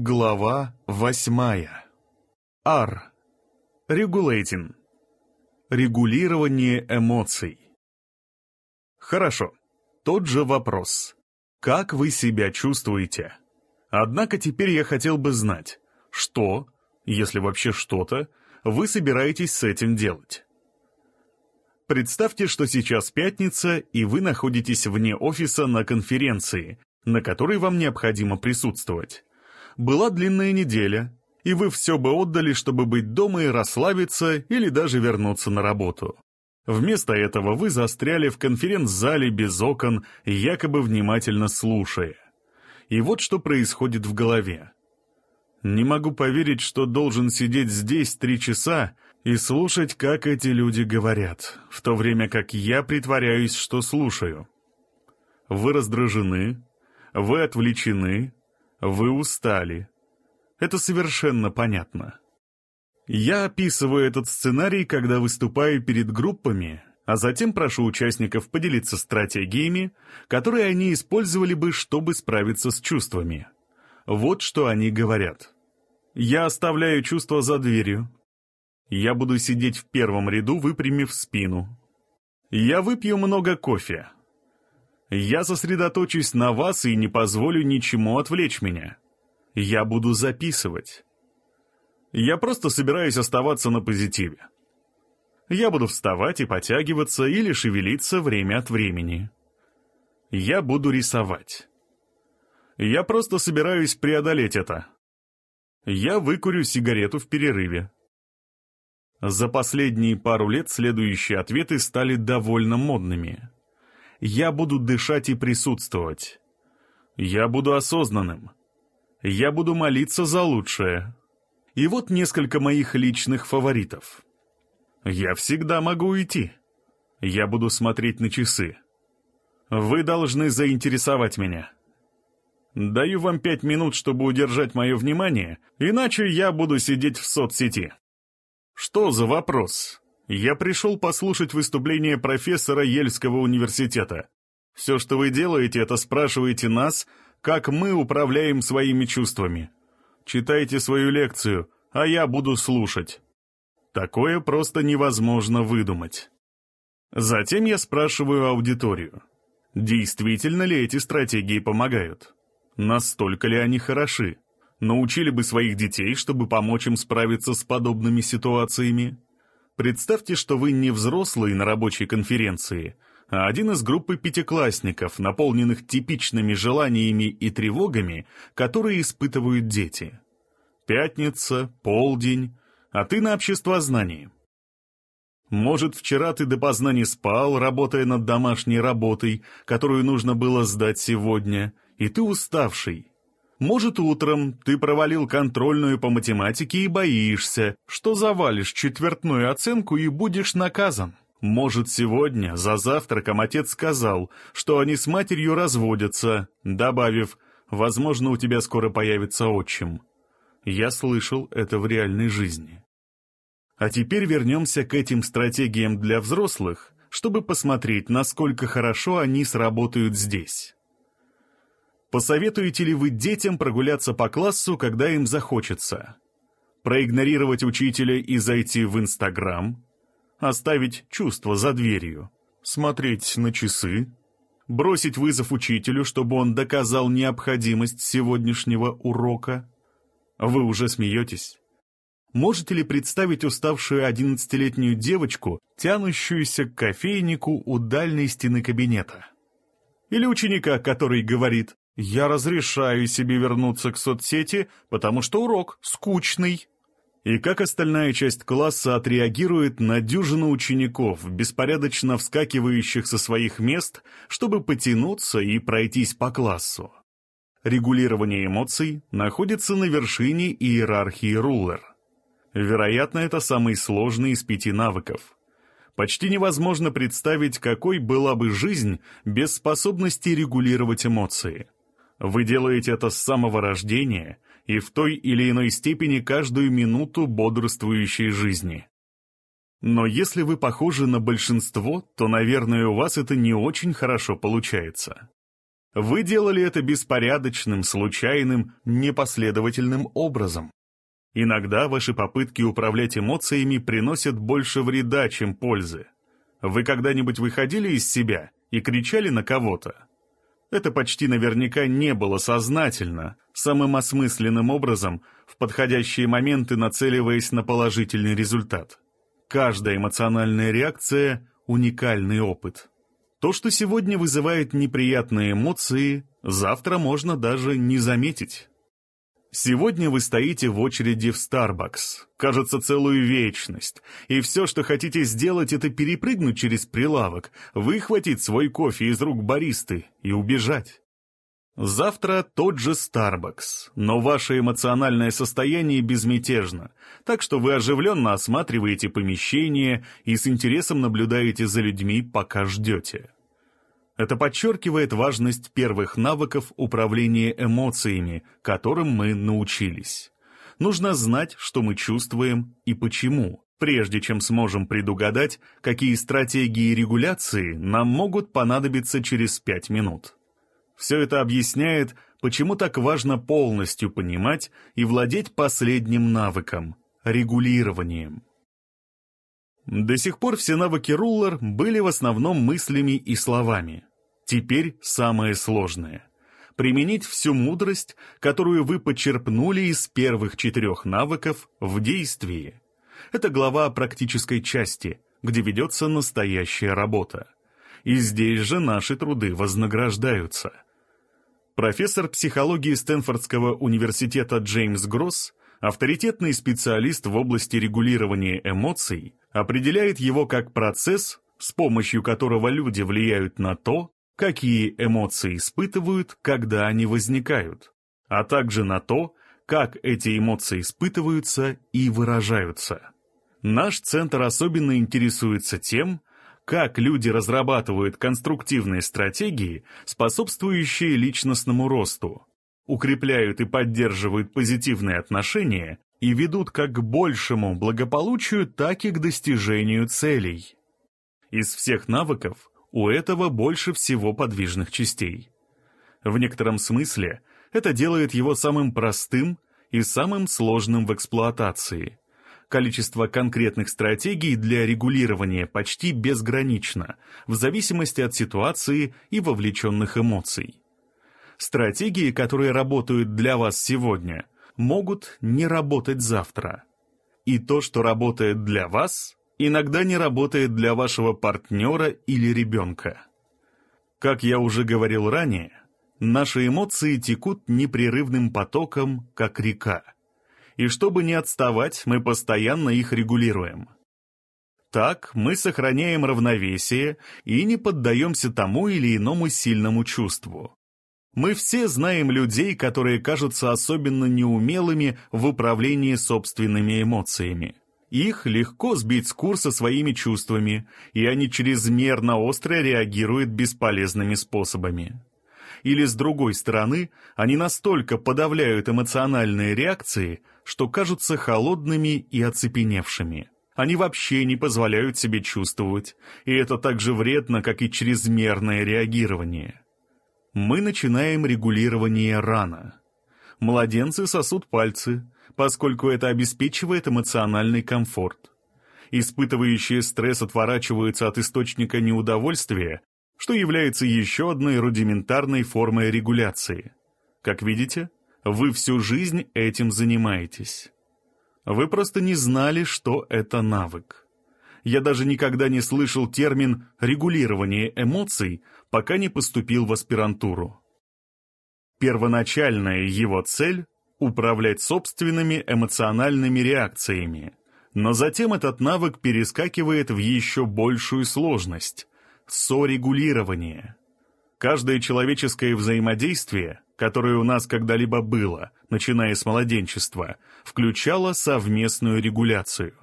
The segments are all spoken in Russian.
Глава восьмая. Ар. Регулейтинг. Регулирование эмоций. Хорошо. Тот же вопрос. Как вы себя чувствуете? Однако теперь я хотел бы знать, что, если вообще что-то, вы собираетесь с этим делать. Представьте, что сейчас пятница, и вы находитесь вне офиса на конференции, на которой вам необходимо присутствовать. Была длинная неделя, и вы все бы отдали, чтобы быть дома и расслабиться или даже вернуться на работу. Вместо этого вы застряли в конференц-зале без окон, якобы внимательно слушая. И вот что происходит в голове. Не могу поверить, что должен сидеть здесь три часа и слушать, как эти люди говорят, в то время как я притворяюсь, что слушаю. Вы раздражены, вы отвлечены, вы устали. Это совершенно понятно. Я описываю этот сценарий, когда выступаю перед группами, а затем прошу участников поделиться стратегиями, которые они использовали бы, чтобы справиться с чувствами. Вот что они говорят. Я оставляю чувства за дверью. Я буду сидеть в первом ряду, выпрямив спину. Я выпью много кофе. Я сосредоточусь на вас и не позволю ничему отвлечь меня. Я буду записывать. Я просто собираюсь оставаться на позитиве. Я буду вставать и потягиваться или шевелиться время от времени. Я буду рисовать. Я просто собираюсь преодолеть это. Я выкурю сигарету в перерыве. За последние пару лет следующие ответы стали довольно модными я буду дышать и присутствовать. Я буду осознанным. Я буду молиться за лучшее. И вот несколько моих личных фаворитов. Я всегда могу уйти. Я буду смотреть на часы. Вы должны заинтересовать меня. Даю вам пять минут, чтобы удержать мое внимание, иначе я буду сидеть в соцсети. Что за вопрос? Я пришел послушать выступление профессора Ельского университета. Все, что вы делаете, это спрашиваете нас, как мы управляем своими чувствами. Читайте свою лекцию, а я буду слушать. Такое просто невозможно выдумать. Затем я спрашиваю аудиторию. Действительно ли эти стратегии помогают? Настолько ли они хороши? Научили бы своих детей, чтобы помочь им справиться с подобными ситуациями? Представьте, что вы не взрослый на рабочей конференции, а один из группы пятиклассников, наполненных типичными желаниями и тревогами, которые испытывают дети. Пятница, полдень, а ты на обществознании. Может, вчера ты допоздна не спал, работая над домашней работой, которую нужно было сдать сегодня, и ты уставший, может, утром ты провалил контрольную по математике и боишься, что завалишь четвертную оценку и будешь наказан. Может, сегодня за завтраком отец сказал, что они с матерью разводятся, добавив «возможно, у тебя скоро появится отчим». Я слышал это в реальной жизни. А теперь вернемся к этим стратегиям для взрослых, чтобы посмотреть, насколько хорошо они сработают здесь. Посоветуете ли вы детям прогуляться по классу, когда им захочется? Проигнорировать учителя и зайти в Инстаграм? Оставить чувство за дверью? Смотреть на часы? Бросить вызов учителю, чтобы он доказал необходимость сегодняшнего урока? Вы уже смеетесь? Можете ли представить уставшую одиннадцатилетнюю девочку, тянущуюся к кофейнику у дальней стены кабинета? Или ученика, который говорит я разрешаю себе вернуться к соцсети, потому что урок скучный. И как остальная часть класса отреагирует на дюжину учеников, беспорядочно вскакивающих со своих мест, чтобы потянуться и пройтись по классу? Регулирование эмоций находится на вершине иерархии рулер. Вероятно, это самый сложный из пяти навыков. Почти невозможно представить, какой была бы жизнь без способности регулировать эмоции. Вы делаете это с самого рождения и в той или иной степени каждую минуту бодрствующей жизни. Но если вы похожи на большинство, то, наверное, у вас это не очень хорошо получается. Вы делали это беспорядочным, случайным, непоследовательным образом. Иногда ваши попытки управлять эмоциями приносят больше вреда, чем пользы. Вы когда-нибудь выходили из себя и кричали на кого-то? Это почти наверняка не было сознательно, самым осмысленным образом, в подходящие моменты нацеливаясь на положительный результат. Каждая эмоциональная реакция – уникальный опыт. То, что сегодня вызывает неприятные эмоции, завтра можно даже не заметить. Сегодня вы стоите в очереди в Starbucks, кажется, целую вечность, и все, что хотите сделать, это перепрыгнуть через прилавок, выхватить свой кофе из рук баристы и убежать. Завтра тот же Starbucks, но ваше эмоциональное состояние безмятежно, так что вы оживленно осматриваете помещение и с интересом наблюдаете за людьми, пока ждете. Это подчеркивает важность первых навыков управления эмоциями, которым мы научились. Нужно знать, что мы чувствуем и почему, прежде чем сможем предугадать, какие стратегии регуляции нам могут понадобиться через пять минут. Все это объясняет, почему так важно полностью понимать и владеть последним навыком – регулированием. До сих пор все навыки руллер были в основном мыслями и словами. Теперь самое сложное — применить всю мудрость, которую вы почерпнули из первых четырех навыков в действии. Это глава практической части, где ведется настоящая работа. И здесь же наши труды вознаграждаются. Профессор психологии Стэнфордского университета Джеймс Гросс, авторитетный специалист в области регулирования эмоций, определяет его как процесс, с помощью которого люди влияют на то, какие эмоции испытывают, когда они возникают, а также на то, как эти эмоции испытываются и выражаются. Наш центр особенно интересуется тем, как люди разрабатывают конструктивные стратегии, способствующие личностному росту, укрепляют и поддерживают позитивные отношения и ведут как к большему благополучию, так и к достижению целей. Из всех навыков у этого больше всего подвижных частей. В некотором смысле это делает его самым простым и самым сложным в эксплуатации. Количество конкретных стратегий для регулирования почти безгранично, в зависимости от ситуации и вовлеченных эмоций. Стратегии, которые работают для вас сегодня, могут не работать завтра. И то, что работает для вас, иногда не работает для вашего партнера или ребенка. Как я уже говорил ранее, наши эмоции текут непрерывным потоком, как река. И чтобы не отставать, мы постоянно их регулируем. Так мы сохраняем равновесие и не поддаемся тому или иному сильному чувству. Мы все знаем людей, которые кажутся особенно неумелыми в управлении собственными эмоциями. Их легко сбить с курса своими чувствами, и они чрезмерно остро реагируют бесполезными способами. Или, с другой стороны, они настолько подавляют эмоциональные реакции, что кажутся холодными и оцепеневшими. Они вообще не позволяют себе чувствовать, и это так же вредно, как и чрезмерное реагирование. Мы начинаем регулирование рано. Младенцы сосут пальцы, поскольку это обеспечивает эмоциональный комфорт. Испытывающие стресс отворачиваются от источника неудовольствия, что является еще одной рудиментарной формой регуляции. Как видите, вы всю жизнь этим занимаетесь. Вы просто не знали, что это навык. Я даже никогда не слышал термин «регулирование эмоций», пока не поступил в аспирантуру. Первоначальная его цель управлять собственными эмоциональными реакциями. Но затем этот навык перескакивает в еще большую сложность – сорегулирование. Каждое человеческое взаимодействие, которое у нас когда-либо было, начиная с младенчества, включало совместную регуляцию.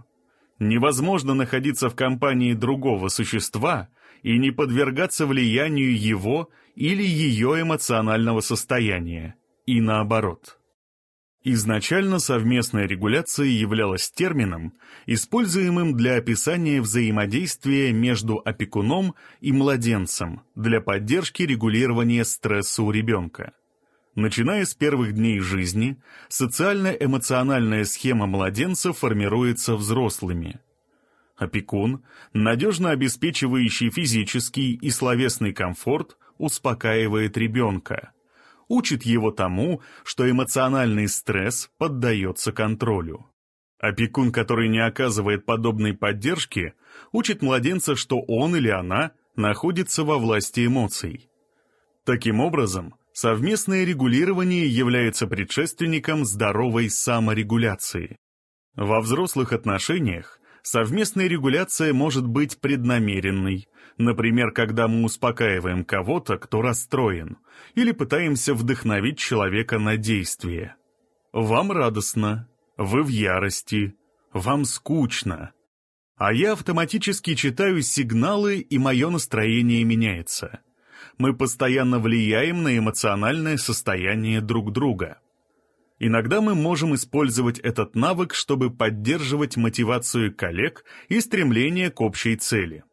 Невозможно находиться в компании другого существа и не подвергаться влиянию его или ее эмоционального состояния, и наоборот. Изначально совместная регуляция являлась термином, используемым для описания взаимодействия между опекуном и младенцем для поддержки регулирования стресса у ребенка. Начиная с первых дней жизни, социально-эмоциональная схема младенца формируется взрослыми. Опекун, надежно обеспечивающий физический и словесный комфорт, успокаивает ребенка – учит его тому, что эмоциональный стресс поддается контролю. Опекун, который не оказывает подобной поддержки, учит младенца, что он или она находится во власти эмоций. Таким образом, совместное регулирование является предшественником здоровой саморегуляции. Во взрослых отношениях совместная регуляция может быть преднамеренной, например, когда мы успокаиваем кого-то, кто расстроен, или пытаемся вдохновить человека на действие. Вам радостно, вы в ярости, вам скучно. А я автоматически читаю сигналы, и мое настроение меняется. Мы постоянно влияем на эмоциональное состояние друг друга. Иногда мы можем использовать этот навык, чтобы поддерживать мотивацию коллег и стремление к общей цели.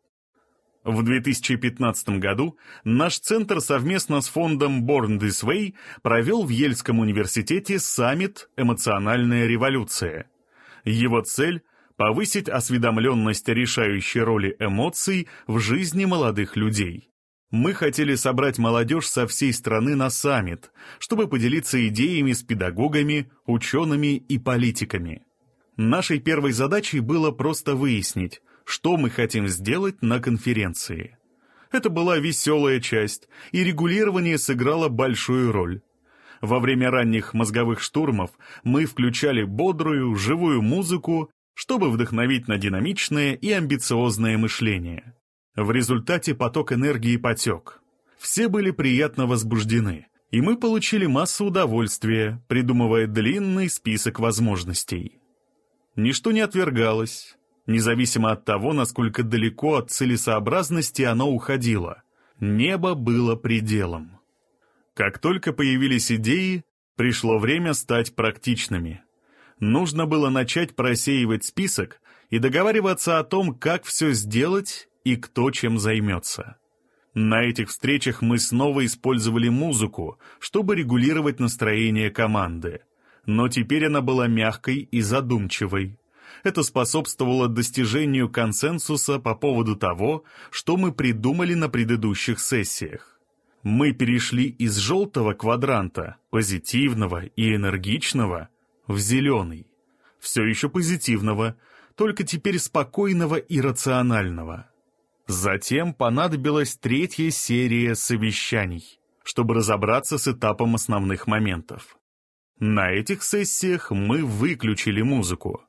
В 2015 году наш центр совместно с фондом Born This Way провел в Ельском университете саммит «Эмоциональная революция». Его цель – повысить осведомленность о решающей роли эмоций в жизни молодых людей. Мы хотели собрать молодежь со всей страны на саммит, чтобы поделиться идеями с педагогами, учеными и политиками. Нашей первой задачей было просто выяснить, что мы хотим сделать на конференции. Это была веселая часть, и регулирование сыграло большую роль. Во время ранних мозговых штурмов мы включали бодрую, живую музыку, чтобы вдохновить на динамичное и амбициозное мышление. В результате поток энергии потек. Все были приятно возбуждены, и мы получили массу удовольствия, придумывая длинный список возможностей. Ничто не отвергалось, независимо от того, насколько далеко от целесообразности оно уходило. Небо было пределом. Как только появились идеи, пришло время стать практичными. Нужно было начать просеивать список и договариваться о том, как все сделать и кто чем займется. На этих встречах мы снова использовали музыку, чтобы регулировать настроение команды. Но теперь она была мягкой и задумчивой. Это способствовало достижению консенсуса по поводу того, что мы придумали на предыдущих сессиях. Мы перешли из желтого квадранта, позитивного и энергичного, в зеленый. Все еще позитивного, только теперь спокойного и рационального. Затем понадобилась третья серия совещаний, чтобы разобраться с этапом основных моментов. На этих сессиях мы выключили музыку.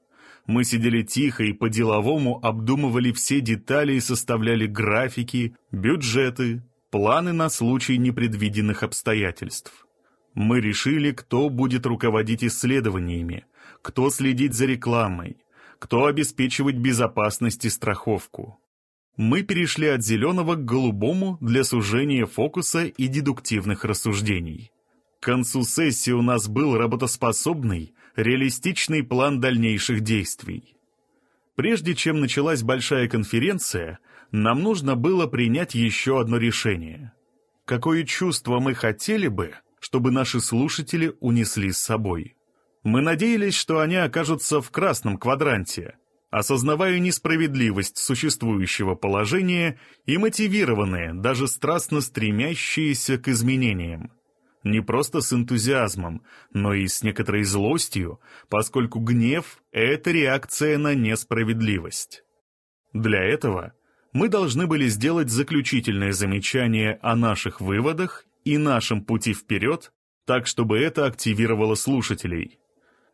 Мы сидели тихо и по-деловому обдумывали все детали и составляли графики, бюджеты, планы на случай непредвиденных обстоятельств. Мы решили, кто будет руководить исследованиями, кто следить за рекламой, кто обеспечивать безопасность и страховку мы перешли от зеленого к голубому для сужения фокуса и дедуктивных рассуждений. К концу сессии у нас был работоспособный, реалистичный план дальнейших действий. Прежде чем началась большая конференция, нам нужно было принять еще одно решение. Какое чувство мы хотели бы, чтобы наши слушатели унесли с собой? Мы надеялись, что они окажутся в красном квадранте – осознавая несправедливость существующего положения и мотивированные, даже страстно стремящиеся к изменениям. Не просто с энтузиазмом, но и с некоторой злостью, поскольку гнев — это реакция на несправедливость. Для этого мы должны были сделать заключительное замечание о наших выводах и нашем пути вперед, так чтобы это активировало слушателей —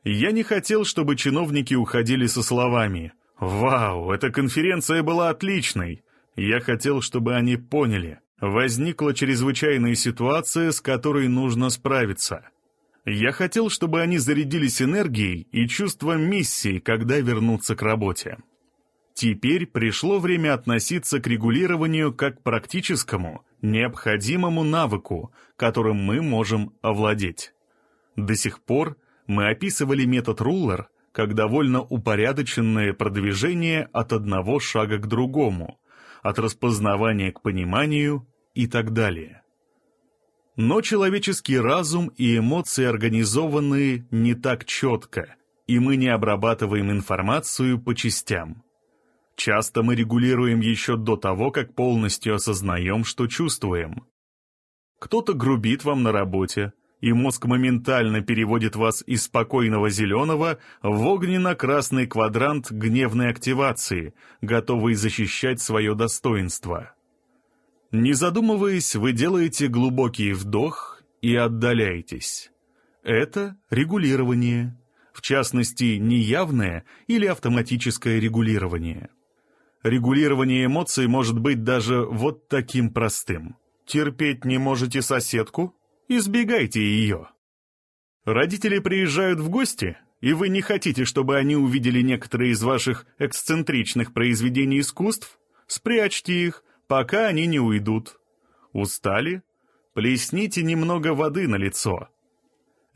я не хотел, чтобы чиновники уходили со словами «Вау, эта конференция была отличной!» Я хотел, чтобы они поняли, возникла чрезвычайная ситуация, с которой нужно справиться. Я хотел, чтобы они зарядились энергией и чувством миссии, когда вернутся к работе. Теперь пришло время относиться к регулированию как к практическому, необходимому навыку, которым мы можем овладеть. До сих пор Мы описывали метод руллер как довольно упорядоченное продвижение от одного шага к другому, от распознавания к пониманию и так далее. Но человеческий разум и эмоции организованы не так четко, и мы не обрабатываем информацию по частям. Часто мы регулируем еще до того, как полностью осознаем, что чувствуем. Кто-то грубит вам на работе, и мозг моментально переводит вас из спокойного зеленого в огненно-красный квадрант гневной активации, готовый защищать свое достоинство. Не задумываясь, вы делаете глубокий вдох и отдаляетесь. Это регулирование, в частности, неявное или автоматическое регулирование. Регулирование эмоций может быть даже вот таким простым. Терпеть не можете соседку? Избегайте ее. Родители приезжают в гости, и вы не хотите, чтобы они увидели некоторые из ваших эксцентричных произведений искусств? Спрячьте их, пока они не уйдут. Устали? Плесните немного воды на лицо.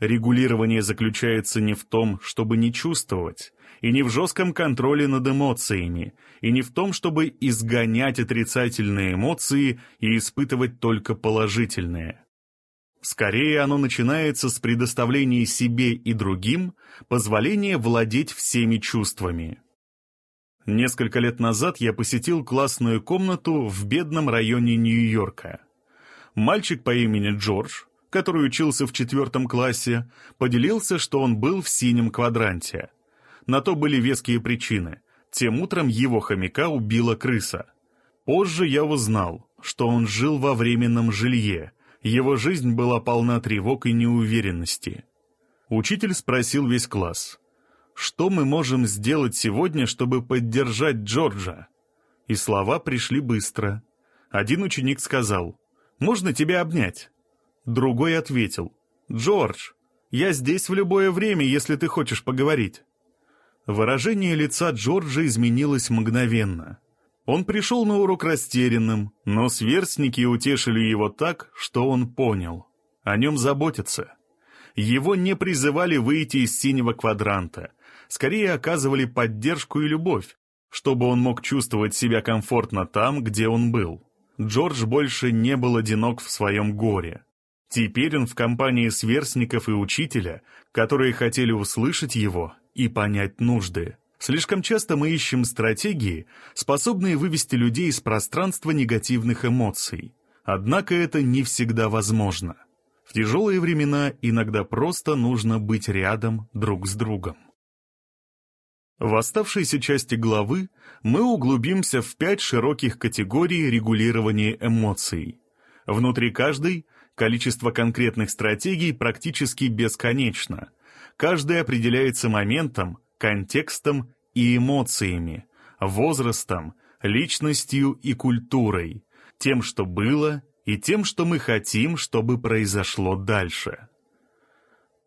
Регулирование заключается не в том, чтобы не чувствовать, и не в жестком контроле над эмоциями, и не в том, чтобы изгонять отрицательные эмоции и испытывать только положительные. Скорее оно начинается с предоставления себе и другим позволения владеть всеми чувствами. Несколько лет назад я посетил классную комнату в бедном районе Нью-Йорка. Мальчик по имени Джордж, который учился в четвертом классе, поделился, что он был в синем квадранте. На то были веские причины. Тем утром его хомяка убила крыса. Позже я узнал, что он жил во временном жилье, его жизнь была полна тревог и неуверенности. Учитель спросил весь класс, что мы можем сделать сегодня, чтобы поддержать Джорджа? И слова пришли быстро. Один ученик сказал, «Можно тебя обнять?» Другой ответил, «Джордж, я здесь в любое время, если ты хочешь поговорить». Выражение лица Джорджа изменилось мгновенно. Он пришел на урок растерянным, но сверстники утешили его так, что он понял. О нем заботятся. Его не призывали выйти из синего квадранта, скорее оказывали поддержку и любовь, чтобы он мог чувствовать себя комфортно там, где он был. Джордж больше не был одинок в своем горе. Теперь он в компании сверстников и учителя, которые хотели услышать его и понять нужды. Слишком часто мы ищем стратегии, способные вывести людей из пространства негативных эмоций. Однако это не всегда возможно. В тяжелые времена иногда просто нужно быть рядом друг с другом. В оставшейся части главы мы углубимся в пять широких категорий регулирования эмоций. Внутри каждой количество конкретных стратегий практически бесконечно. Каждая определяется моментом, контекстом и эмоциями, возрастом, личностью и культурой, тем, что было, и тем, что мы хотим, чтобы произошло дальше.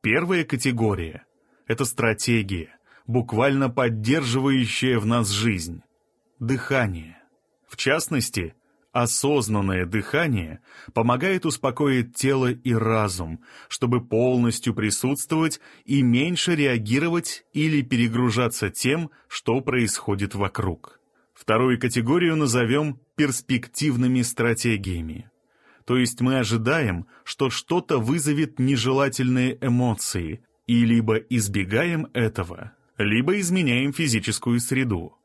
Первая категория — это стратегия, буквально поддерживающее в нас жизнь. Дыхание. В частности, осознанное дыхание помогает успокоить тело и разум, чтобы полностью присутствовать и меньше реагировать или перегружаться тем, что происходит вокруг. Вторую категорию назовем перспективными стратегиями. То есть мы ожидаем, что что-то вызовет нежелательные эмоции, и либо избегаем этого, либо изменяем физическую среду.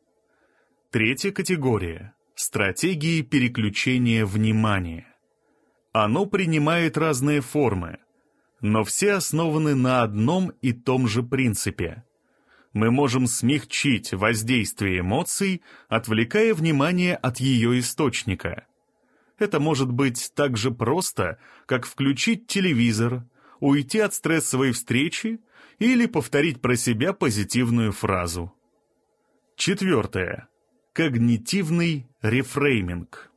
Третья категория – стратегии переключения внимания. Оно принимает разные формы, но все основаны на одном и том же принципе. Мы можем смягчить воздействие эмоций, отвлекая внимание от ее источника. Это может быть так же просто, как включить телевизор, уйти от стрессовой встречи или повторить про себя позитивную фразу. Четвертое. Когнитивный рефрейминг.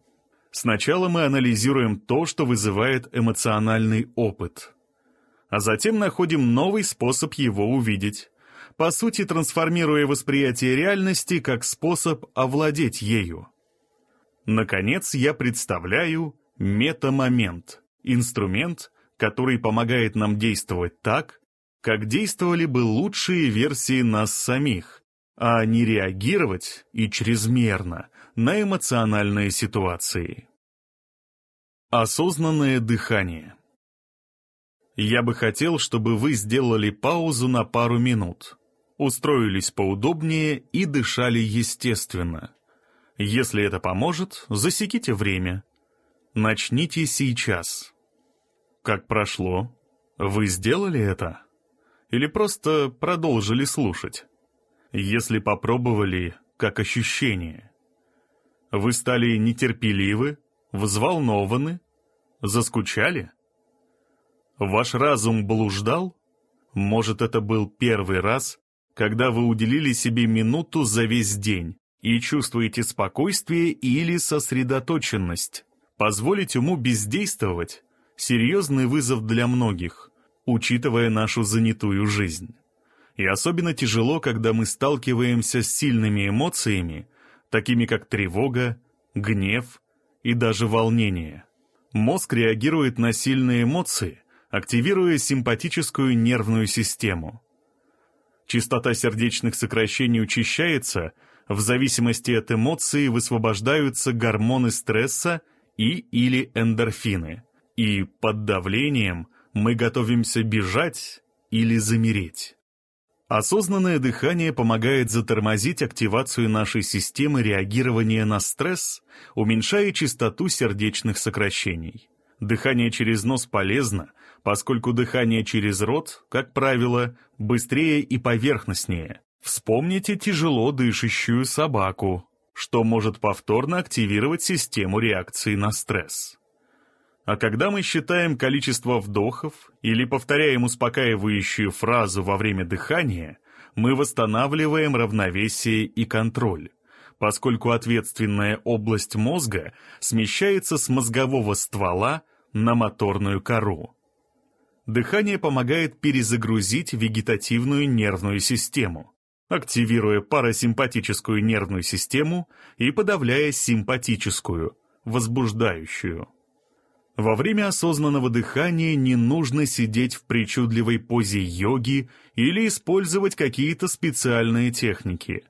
Сначала мы анализируем то, что вызывает эмоциональный опыт, а затем находим новый способ его увидеть, по сути трансформируя восприятие реальности как способ овладеть ею. Наконец, я представляю метамомент, инструмент, который помогает нам действовать так, как действовали бы лучшие версии нас самих, а не реагировать и чрезмерно на эмоциональные ситуации. Осознанное дыхание Я бы хотел, чтобы вы сделали паузу на пару минут, устроились поудобнее и дышали естественно. Если это поможет, засеките время. Начните сейчас. Как прошло? Вы сделали это? Или просто продолжили слушать? Если попробовали, как ощущение? Вы стали нетерпеливы, взволнованы, заскучали? Ваш разум блуждал? Может, это был первый раз, когда вы уделили себе минуту за весь день и чувствуете спокойствие или сосредоточенность. Позволить уму бездействовать – серьезный вызов для многих, учитывая нашу занятую жизнь. И особенно тяжело, когда мы сталкиваемся с сильными эмоциями, такими как тревога, гнев и даже волнение. Мозг реагирует на сильные эмоции, активируя симпатическую нервную систему. Частота сердечных сокращений учащается, в зависимости от эмоций высвобождаются гормоны стресса и или эндорфины, и под давлением мы готовимся бежать или замереть. Осознанное дыхание помогает затормозить активацию нашей системы реагирования на стресс, уменьшая частоту сердечных сокращений. Дыхание через нос полезно, поскольку дыхание через рот, как правило, быстрее и поверхностнее. Вспомните тяжело дышащую собаку, что может повторно активировать систему реакции на стресс. А когда мы считаем количество вдохов или повторяем успокаивающую фразу во время дыхания, мы восстанавливаем равновесие и контроль, поскольку ответственная область мозга смещается с мозгового ствола на моторную кору. Дыхание помогает перезагрузить вегетативную нервную систему, активируя парасимпатическую нервную систему и подавляя симпатическую, возбуждающую. Во время осознанного дыхания не нужно сидеть в причудливой позе йоги или использовать какие-то специальные техники.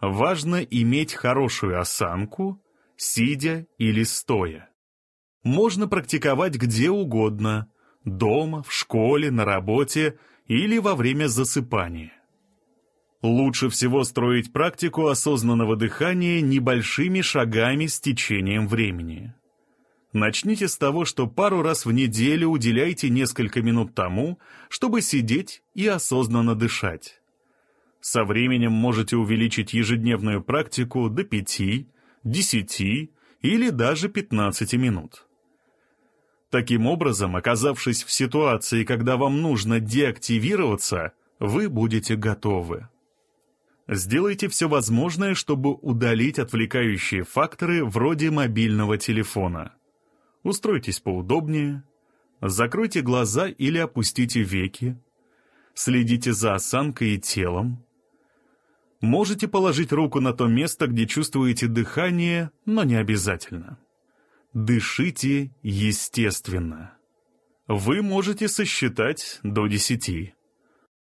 Важно иметь хорошую осанку, сидя или стоя. Можно практиковать где угодно – дома, в школе, на работе или во время засыпания. Лучше всего строить практику осознанного дыхания небольшими шагами с течением времени. Начните с того, что пару раз в неделю уделяйте несколько минут тому, чтобы сидеть и осознанно дышать. Со временем можете увеличить ежедневную практику до 5, 10 или даже 15 минут. Таким образом, оказавшись в ситуации, когда вам нужно деактивироваться, вы будете готовы. Сделайте все возможное, чтобы удалить отвлекающие факторы вроде мобильного телефона – Устройтесь поудобнее, закройте глаза или опустите веки, следите за осанкой и телом. Можете положить руку на то место, где чувствуете дыхание, но не обязательно. Дышите естественно. Вы можете сосчитать до десяти.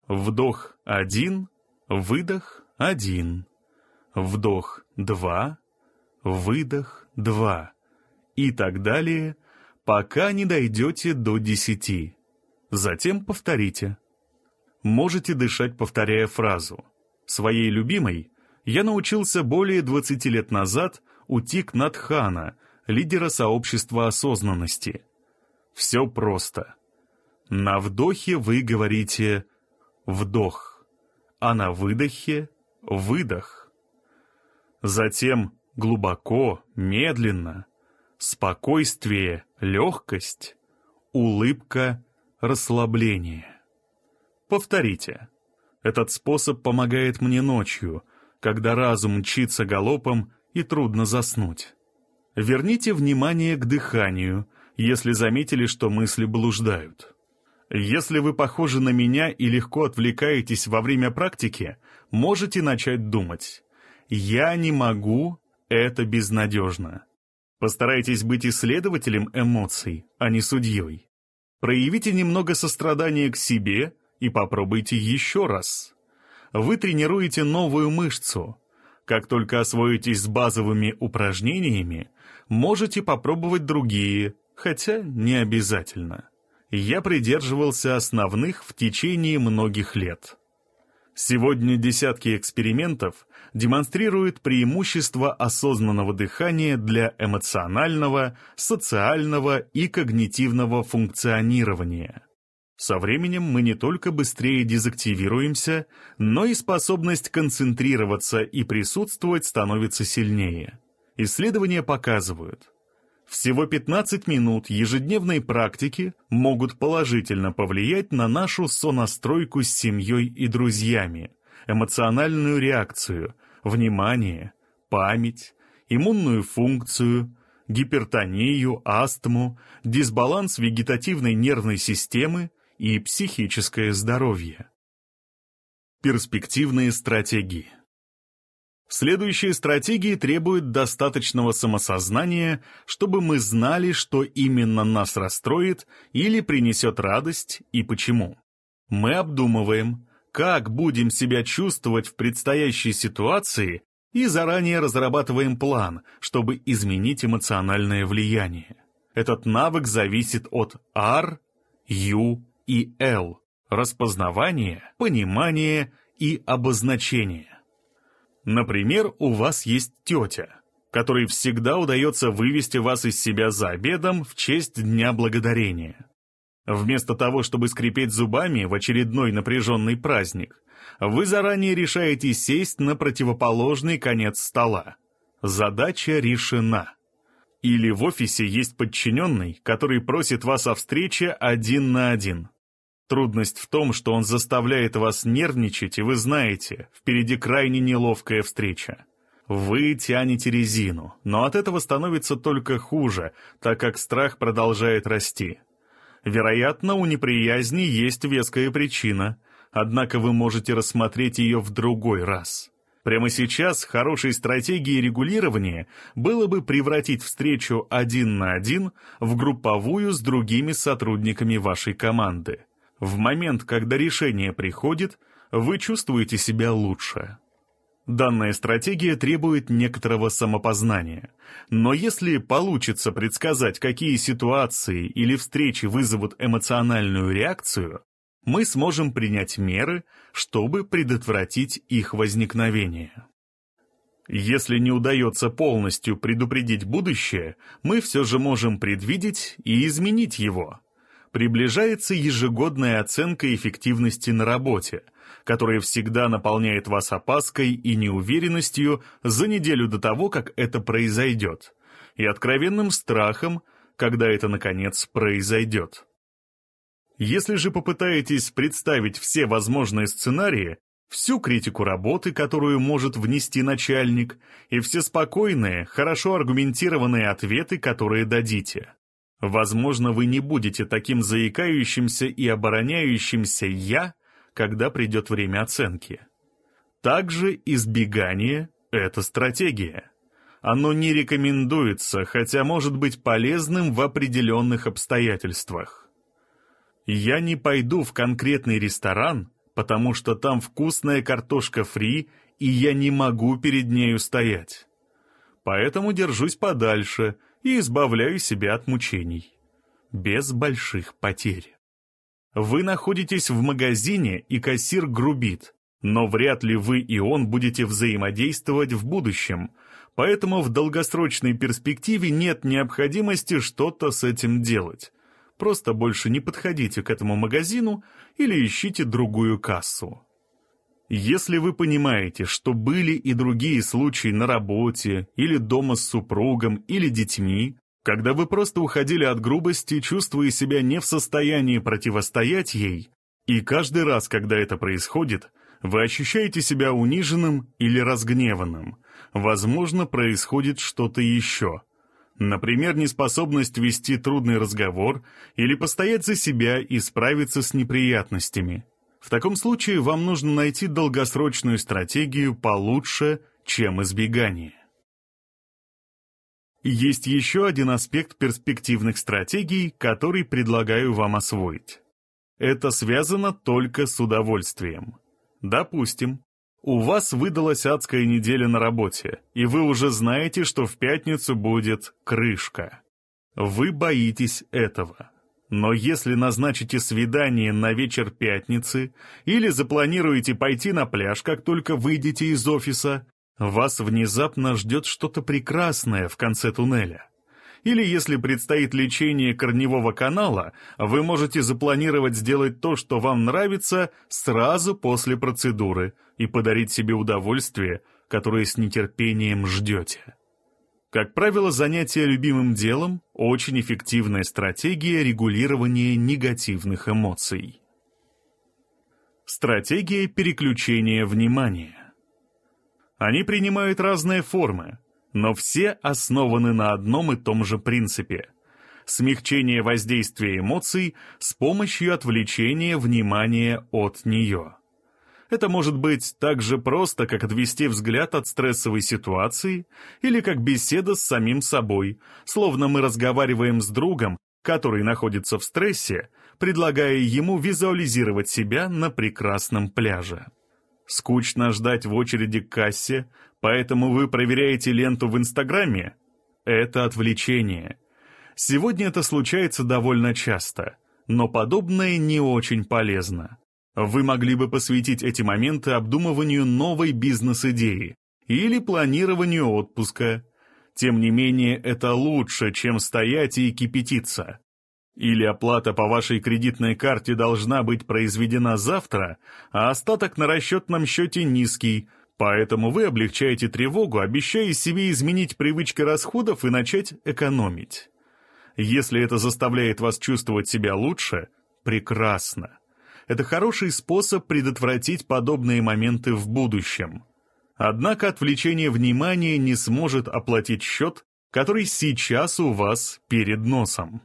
Вдох один, выдох один. Вдох два, выдох два и так далее, пока не дойдете до десяти. Затем повторите. Можете дышать, повторяя фразу. Своей любимой я научился более 20 лет назад у Тик Надхана, лидера сообщества осознанности. Все просто. На вдохе вы говорите «вдох», а на выдохе «выдох». Затем глубоко, медленно, спокойствие, легкость, улыбка, расслабление. Повторите. Этот способ помогает мне ночью, когда разум мчится галопом и трудно заснуть. Верните внимание к дыханию, если заметили, что мысли блуждают. Если вы похожи на меня и легко отвлекаетесь во время практики, можете начать думать «Я не могу, это безнадежно». Постарайтесь быть исследователем эмоций, а не судьей. Проявите немного сострадания к себе и попробуйте еще раз. Вы тренируете новую мышцу. Как только освоитесь с базовыми упражнениями, можете попробовать другие, хотя не обязательно. Я придерживался основных в течение многих лет. Сегодня десятки экспериментов демонстрируют преимущество осознанного дыхания для эмоционального, социального и когнитивного функционирования. Со временем мы не только быстрее дезактивируемся, но и способность концентрироваться и присутствовать становится сильнее. Исследования показывают, всего 15 минут ежедневной практики могут положительно повлиять на нашу сонастройку с семьей и друзьями, эмоциональную реакцию, внимание, память, иммунную функцию, гипертонию, астму, дисбаланс вегетативной нервной системы и психическое здоровье. Перспективные стратегии Следующие стратегии требуют достаточного самосознания, чтобы мы знали, что именно нас расстроит или принесет радость и почему. Мы обдумываем, как будем себя чувствовать в предстоящей ситуации и заранее разрабатываем план, чтобы изменить эмоциональное влияние. Этот навык зависит от R, U и L – распознавания, понимания и обозначения. Например, у вас есть тетя, которой всегда удается вывести вас из себя за обедом в честь Дня Благодарения. Вместо того, чтобы скрипеть зубами в очередной напряженный праздник, вы заранее решаете сесть на противоположный конец стола. Задача решена. Или в офисе есть подчиненный, который просит вас о встрече один на один. Трудность в том, что он заставляет вас нервничать, и вы знаете, впереди крайне неловкая встреча. Вы тянете резину, но от этого становится только хуже, так как страх продолжает расти. Вероятно, у неприязни есть веская причина, однако вы можете рассмотреть ее в другой раз. Прямо сейчас хорошей стратегией регулирования было бы превратить встречу один на один в групповую с другими сотрудниками вашей команды. В момент, когда решение приходит, вы чувствуете себя лучше. Данная стратегия требует некоторого самопознания. Но если получится предсказать, какие ситуации или встречи вызовут эмоциональную реакцию, мы сможем принять меры, чтобы предотвратить их возникновение. Если не удается полностью предупредить будущее, мы все же можем предвидеть и изменить его – приближается ежегодная оценка эффективности на работе, которая всегда наполняет вас опаской и неуверенностью за неделю до того, как это произойдет, и откровенным страхом, когда это, наконец, произойдет. Если же попытаетесь представить все возможные сценарии, всю критику работы, которую может внести начальник, и все спокойные, хорошо аргументированные ответы, которые дадите, Возможно, вы не будете таким заикающимся и обороняющимся «я», когда придет время оценки. Также избегание — это стратегия. Оно не рекомендуется, хотя может быть полезным в определенных обстоятельствах. Я не пойду в конкретный ресторан, потому что там вкусная картошка фри, и я не могу перед нею стоять. Поэтому держусь подальше — и избавляю себя от мучений. Без больших потерь. Вы находитесь в магазине, и кассир грубит, но вряд ли вы и он будете взаимодействовать в будущем, поэтому в долгосрочной перспективе нет необходимости что-то с этим делать. Просто больше не подходите к этому магазину или ищите другую кассу. Если вы понимаете, что были и другие случаи на работе, или дома с супругом, или детьми, когда вы просто уходили от грубости, чувствуя себя не в состоянии противостоять ей, и каждый раз, когда это происходит, вы ощущаете себя униженным или разгневанным, возможно, происходит что-то еще. Например, неспособность вести трудный разговор или постоять за себя и справиться с неприятностями – в таком случае вам нужно найти долгосрочную стратегию получше, чем избегание. Есть еще один аспект перспективных стратегий, который предлагаю вам освоить. это связано только с удовольствием. Допустим, у вас выдалась адская неделя на работе, и вы уже знаете, что в пятницу будет крышка. Вы боитесь этого. Но если назначите свидание на вечер пятницы или запланируете пойти на пляж, как только выйдете из офиса, вас внезапно ждет что-то прекрасное в конце туннеля. Или если предстоит лечение корневого канала, вы можете запланировать сделать то, что вам нравится, сразу после процедуры и подарить себе удовольствие, которое с нетерпением ждете. Как правило, занятие любимым делом – очень эффективная стратегия регулирования негативных эмоций. Стратегия переключения внимания. Они принимают разные формы, но все основаны на одном и том же принципе – смягчение воздействия эмоций с помощью отвлечения внимания от нее. Это может быть так же просто, как отвести взгляд от стрессовой ситуации или как беседа с самим собой, словно мы разговариваем с другом, который находится в стрессе, предлагая ему визуализировать себя на прекрасном пляже. Скучно ждать в очереди к кассе, поэтому вы проверяете ленту в Инстаграме? Это отвлечение. Сегодня это случается довольно часто, но подобное не очень полезно. Вы могли бы посвятить эти моменты обдумыванию новой бизнес-идеи или планированию отпуска. Тем не менее, это лучше, чем стоять и кипятиться. Или оплата по вашей кредитной карте должна быть произведена завтра, а остаток на расчетном счете низкий, поэтому вы облегчаете тревогу, обещая себе изменить привычки расходов и начать экономить. Если это заставляет вас чувствовать себя лучше, прекрасно это хороший способ предотвратить подобные моменты в будущем. Однако отвлечение внимания не сможет оплатить счет, который сейчас у вас перед носом.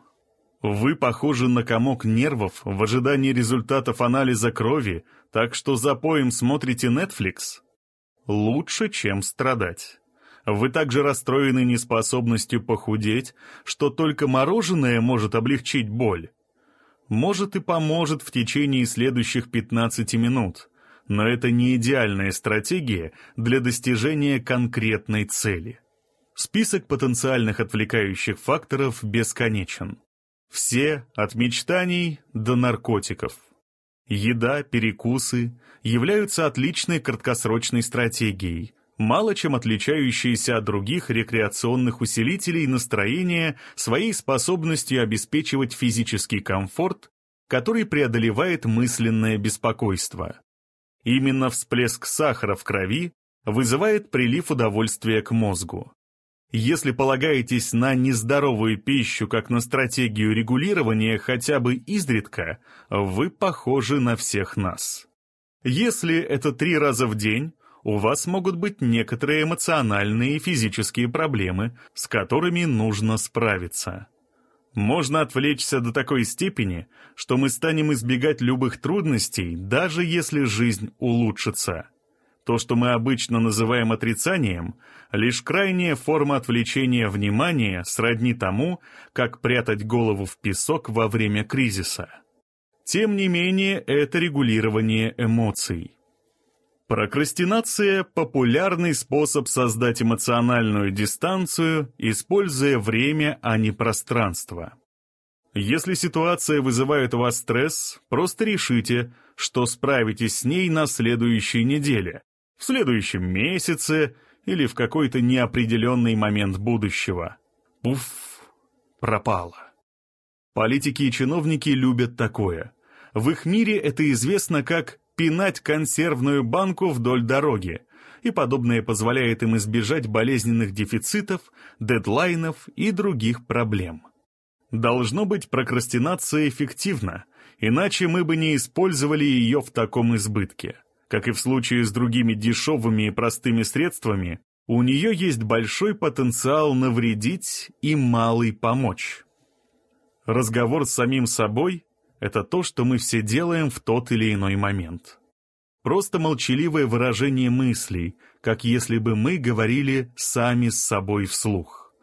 Вы похожи на комок нервов в ожидании результатов анализа крови, так что за поем смотрите Netflix? Лучше, чем страдать. Вы также расстроены неспособностью похудеть, что только мороженое может облегчить боль может и поможет в течение следующих 15 минут, но это не идеальная стратегия для достижения конкретной цели. Список потенциальных отвлекающих факторов бесконечен. Все от мечтаний до наркотиков. Еда, перекусы являются отличной краткосрочной стратегией, мало чем отличающиеся от других рекреационных усилителей настроения своей способностью обеспечивать физический комфорт, который преодолевает мысленное беспокойство. Именно всплеск сахара в крови вызывает прилив удовольствия к мозгу. Если полагаетесь на нездоровую пищу как на стратегию регулирования хотя бы изредка, вы похожи на всех нас. Если это три раза в день, у вас могут быть некоторые эмоциональные и физические проблемы, с которыми нужно справиться. Можно отвлечься до такой степени, что мы станем избегать любых трудностей, даже если жизнь улучшится. То, что мы обычно называем отрицанием, лишь крайняя форма отвлечения внимания сродни тому, как прятать голову в песок во время кризиса. Тем не менее, это регулирование эмоций. Прокрастинация – популярный способ создать эмоциональную дистанцию, используя время, а не пространство. Если ситуация вызывает у вас стресс, просто решите, что справитесь с ней на следующей неделе, в следующем месяце или в какой-то неопределенный момент будущего. Пуф, пропало. Политики и чиновники любят такое. В их мире это известно как пинать консервную банку вдоль дороги, и подобное позволяет им избежать болезненных дефицитов, дедлайнов и других проблем. Должно быть, прокрастинация эффективна, иначе мы бы не использовали ее в таком избытке. Как и в случае с другими дешевыми и простыми средствами, у нее есть большой потенциал навредить и малый помочь. Разговор с самим собой это то, что мы все делаем в тот или иной момент. Просто молчаливое выражение мыслей, как если бы мы говорили сами с собой вслух.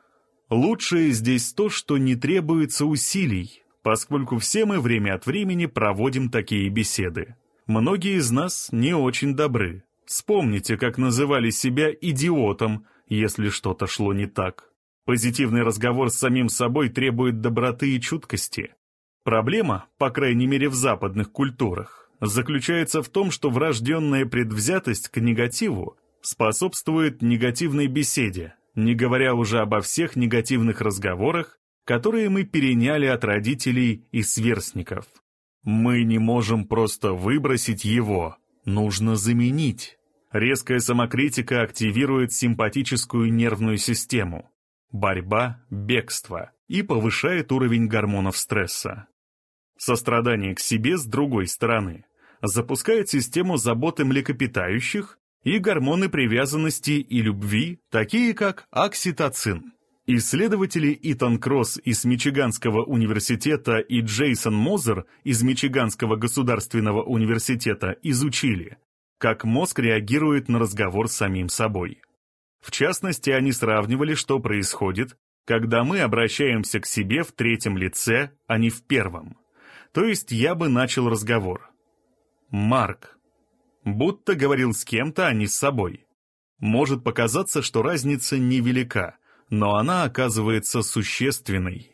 Лучшее здесь то, что не требуется усилий, поскольку все мы время от времени проводим такие беседы. Многие из нас не очень добры. Вспомните, как называли себя идиотом, если что-то шло не так. Позитивный разговор с самим собой требует доброты и чуткости. Проблема, по крайней мере в западных культурах, заключается в том, что врожденная предвзятость к негативу способствует негативной беседе, не говоря уже обо всех негативных разговорах, которые мы переняли от родителей и сверстников. Мы не можем просто выбросить его, нужно заменить. Резкая самокритика активирует симпатическую нервную систему. Борьба, бегство и повышает уровень гормонов стресса. Сострадание к себе с другой стороны запускает систему заботы млекопитающих и гормоны привязанности и любви, такие как окситоцин. Исследователи Итан Кросс из Мичиганского университета и Джейсон Мозер из Мичиганского государственного университета изучили, как мозг реагирует на разговор с самим собой. В частности, они сравнивали, что происходит, когда мы обращаемся к себе в третьем лице, а не в первом. То есть я бы начал разговор. Марк. Будто говорил с кем-то, а не с собой. Может показаться, что разница невелика, но она оказывается существенной.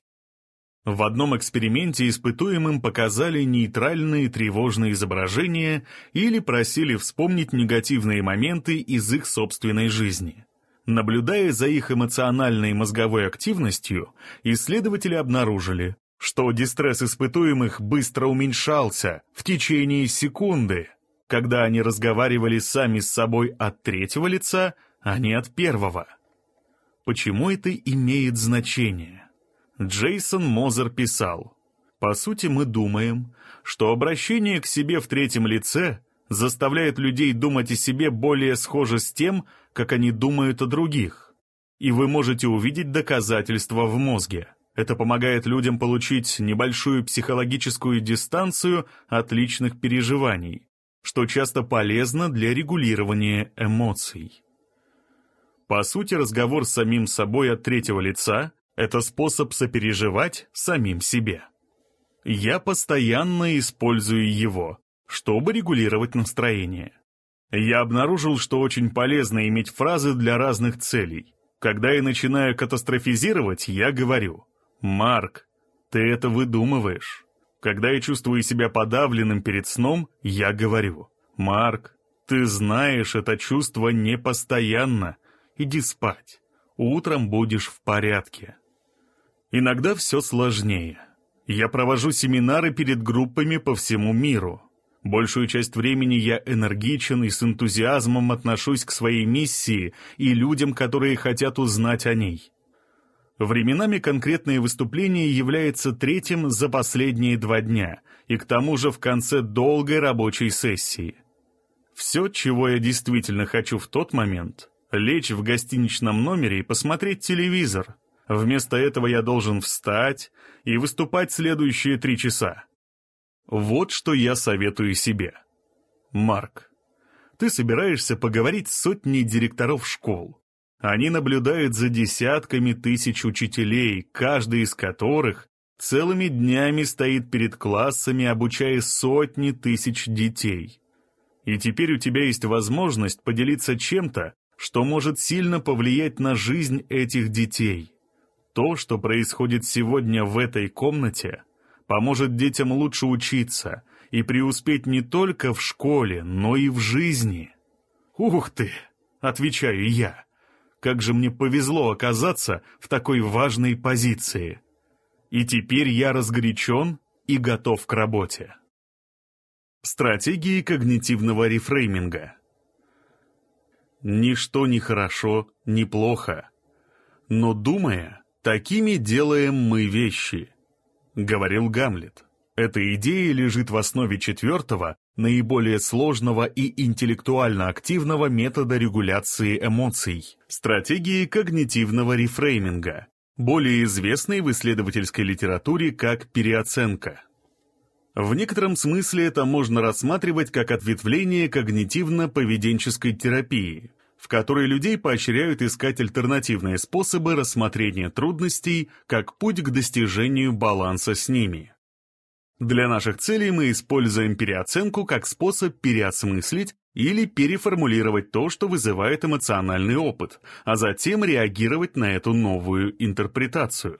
В одном эксперименте испытуемым показали нейтральные тревожные изображения или просили вспомнить негативные моменты из их собственной жизни. Наблюдая за их эмоциональной мозговой активностью, исследователи обнаружили, что дистресс испытуемых быстро уменьшался в течение секунды, когда они разговаривали сами с собой от третьего лица, а не от первого. Почему это имеет значение? Джейсон Мозер писал, «По сути, мы думаем, что обращение к себе в третьем лице заставляет людей думать о себе более схоже с тем, как они думают о других. И вы можете увидеть доказательства в мозге. Это помогает людям получить небольшую психологическую дистанцию от личных переживаний, что часто полезно для регулирования эмоций. По сути, разговор с самим собой от третьего лица – это способ сопереживать самим себе. Я постоянно использую его, чтобы регулировать настроение. Я обнаружил, что очень полезно иметь фразы для разных целей. Когда я начинаю катастрофизировать, я говорю «Марк, ты это выдумываешь». Когда я чувствую себя подавленным перед сном, я говорю «Марк, ты знаешь, это чувство непостоянно. Иди спать. Утром будешь в порядке». Иногда все сложнее. Я провожу семинары перед группами по всему миру. Большую часть времени я энергичен и с энтузиазмом отношусь к своей миссии и людям, которые хотят узнать о ней. Временами конкретное выступление является третьим за последние два дня, и к тому же в конце долгой рабочей сессии. Все, чего я действительно хочу в тот момент — лечь в гостиничном номере и посмотреть телевизор. Вместо этого я должен встать и выступать следующие три часа. Вот что я советую себе. Марк, ты собираешься поговорить с сотней директоров школ. Они наблюдают за десятками тысяч учителей, каждый из которых целыми днями стоит перед классами, обучая сотни тысяч детей. И теперь у тебя есть возможность поделиться чем-то, что может сильно повлиять на жизнь этих детей. То, что происходит сегодня в этой комнате – поможет детям лучше учиться и преуспеть не только в школе, но и в жизни. «Ух ты!» — отвечаю я. «Как же мне повезло оказаться в такой важной позиции!» И теперь я разгорячен и готов к работе. Стратегии когнитивного рефрейминга Ничто не хорошо, не плохо. Но думая, такими делаем мы вещи — говорил Гамлет. Эта идея лежит в основе четвертого, наиболее сложного и интеллектуально активного метода регуляции эмоций – стратегии когнитивного рефрейминга, более известной в исследовательской литературе как переоценка. В некотором смысле это можно рассматривать как ответвление когнитивно-поведенческой терапии, в которой людей поощряют искать альтернативные способы рассмотрения трудностей как путь к достижению баланса с ними. Для наших целей мы используем переоценку как способ переосмыслить или переформулировать то, что вызывает эмоциональный опыт, а затем реагировать на эту новую интерпретацию.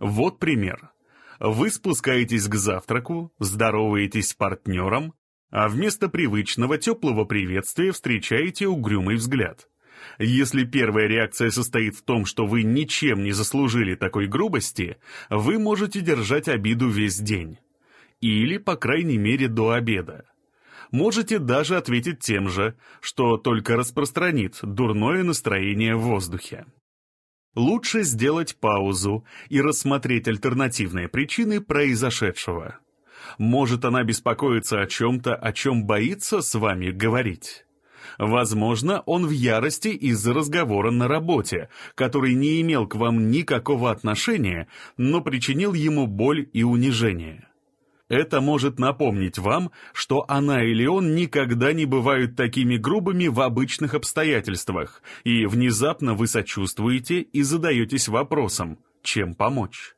Вот пример. Вы спускаетесь к завтраку, здороваетесь с партнером, а вместо привычного теплого приветствия встречаете угрюмый взгляд. Если первая реакция состоит в том, что вы ничем не заслужили такой грубости, вы можете держать обиду весь день. Или, по крайней мере, до обеда. Можете даже ответить тем же, что только распространит дурное настроение в воздухе. Лучше сделать паузу и рассмотреть альтернативные причины произошедшего. Может, она беспокоится о чем-то, о чем боится с вами говорить? Возможно, он в ярости из-за разговора на работе, который не имел к вам никакого отношения, но причинил ему боль и унижение. Это может напомнить вам, что она или он никогда не бывают такими грубыми в обычных обстоятельствах, и внезапно вы сочувствуете и задаетесь вопросом, чем помочь.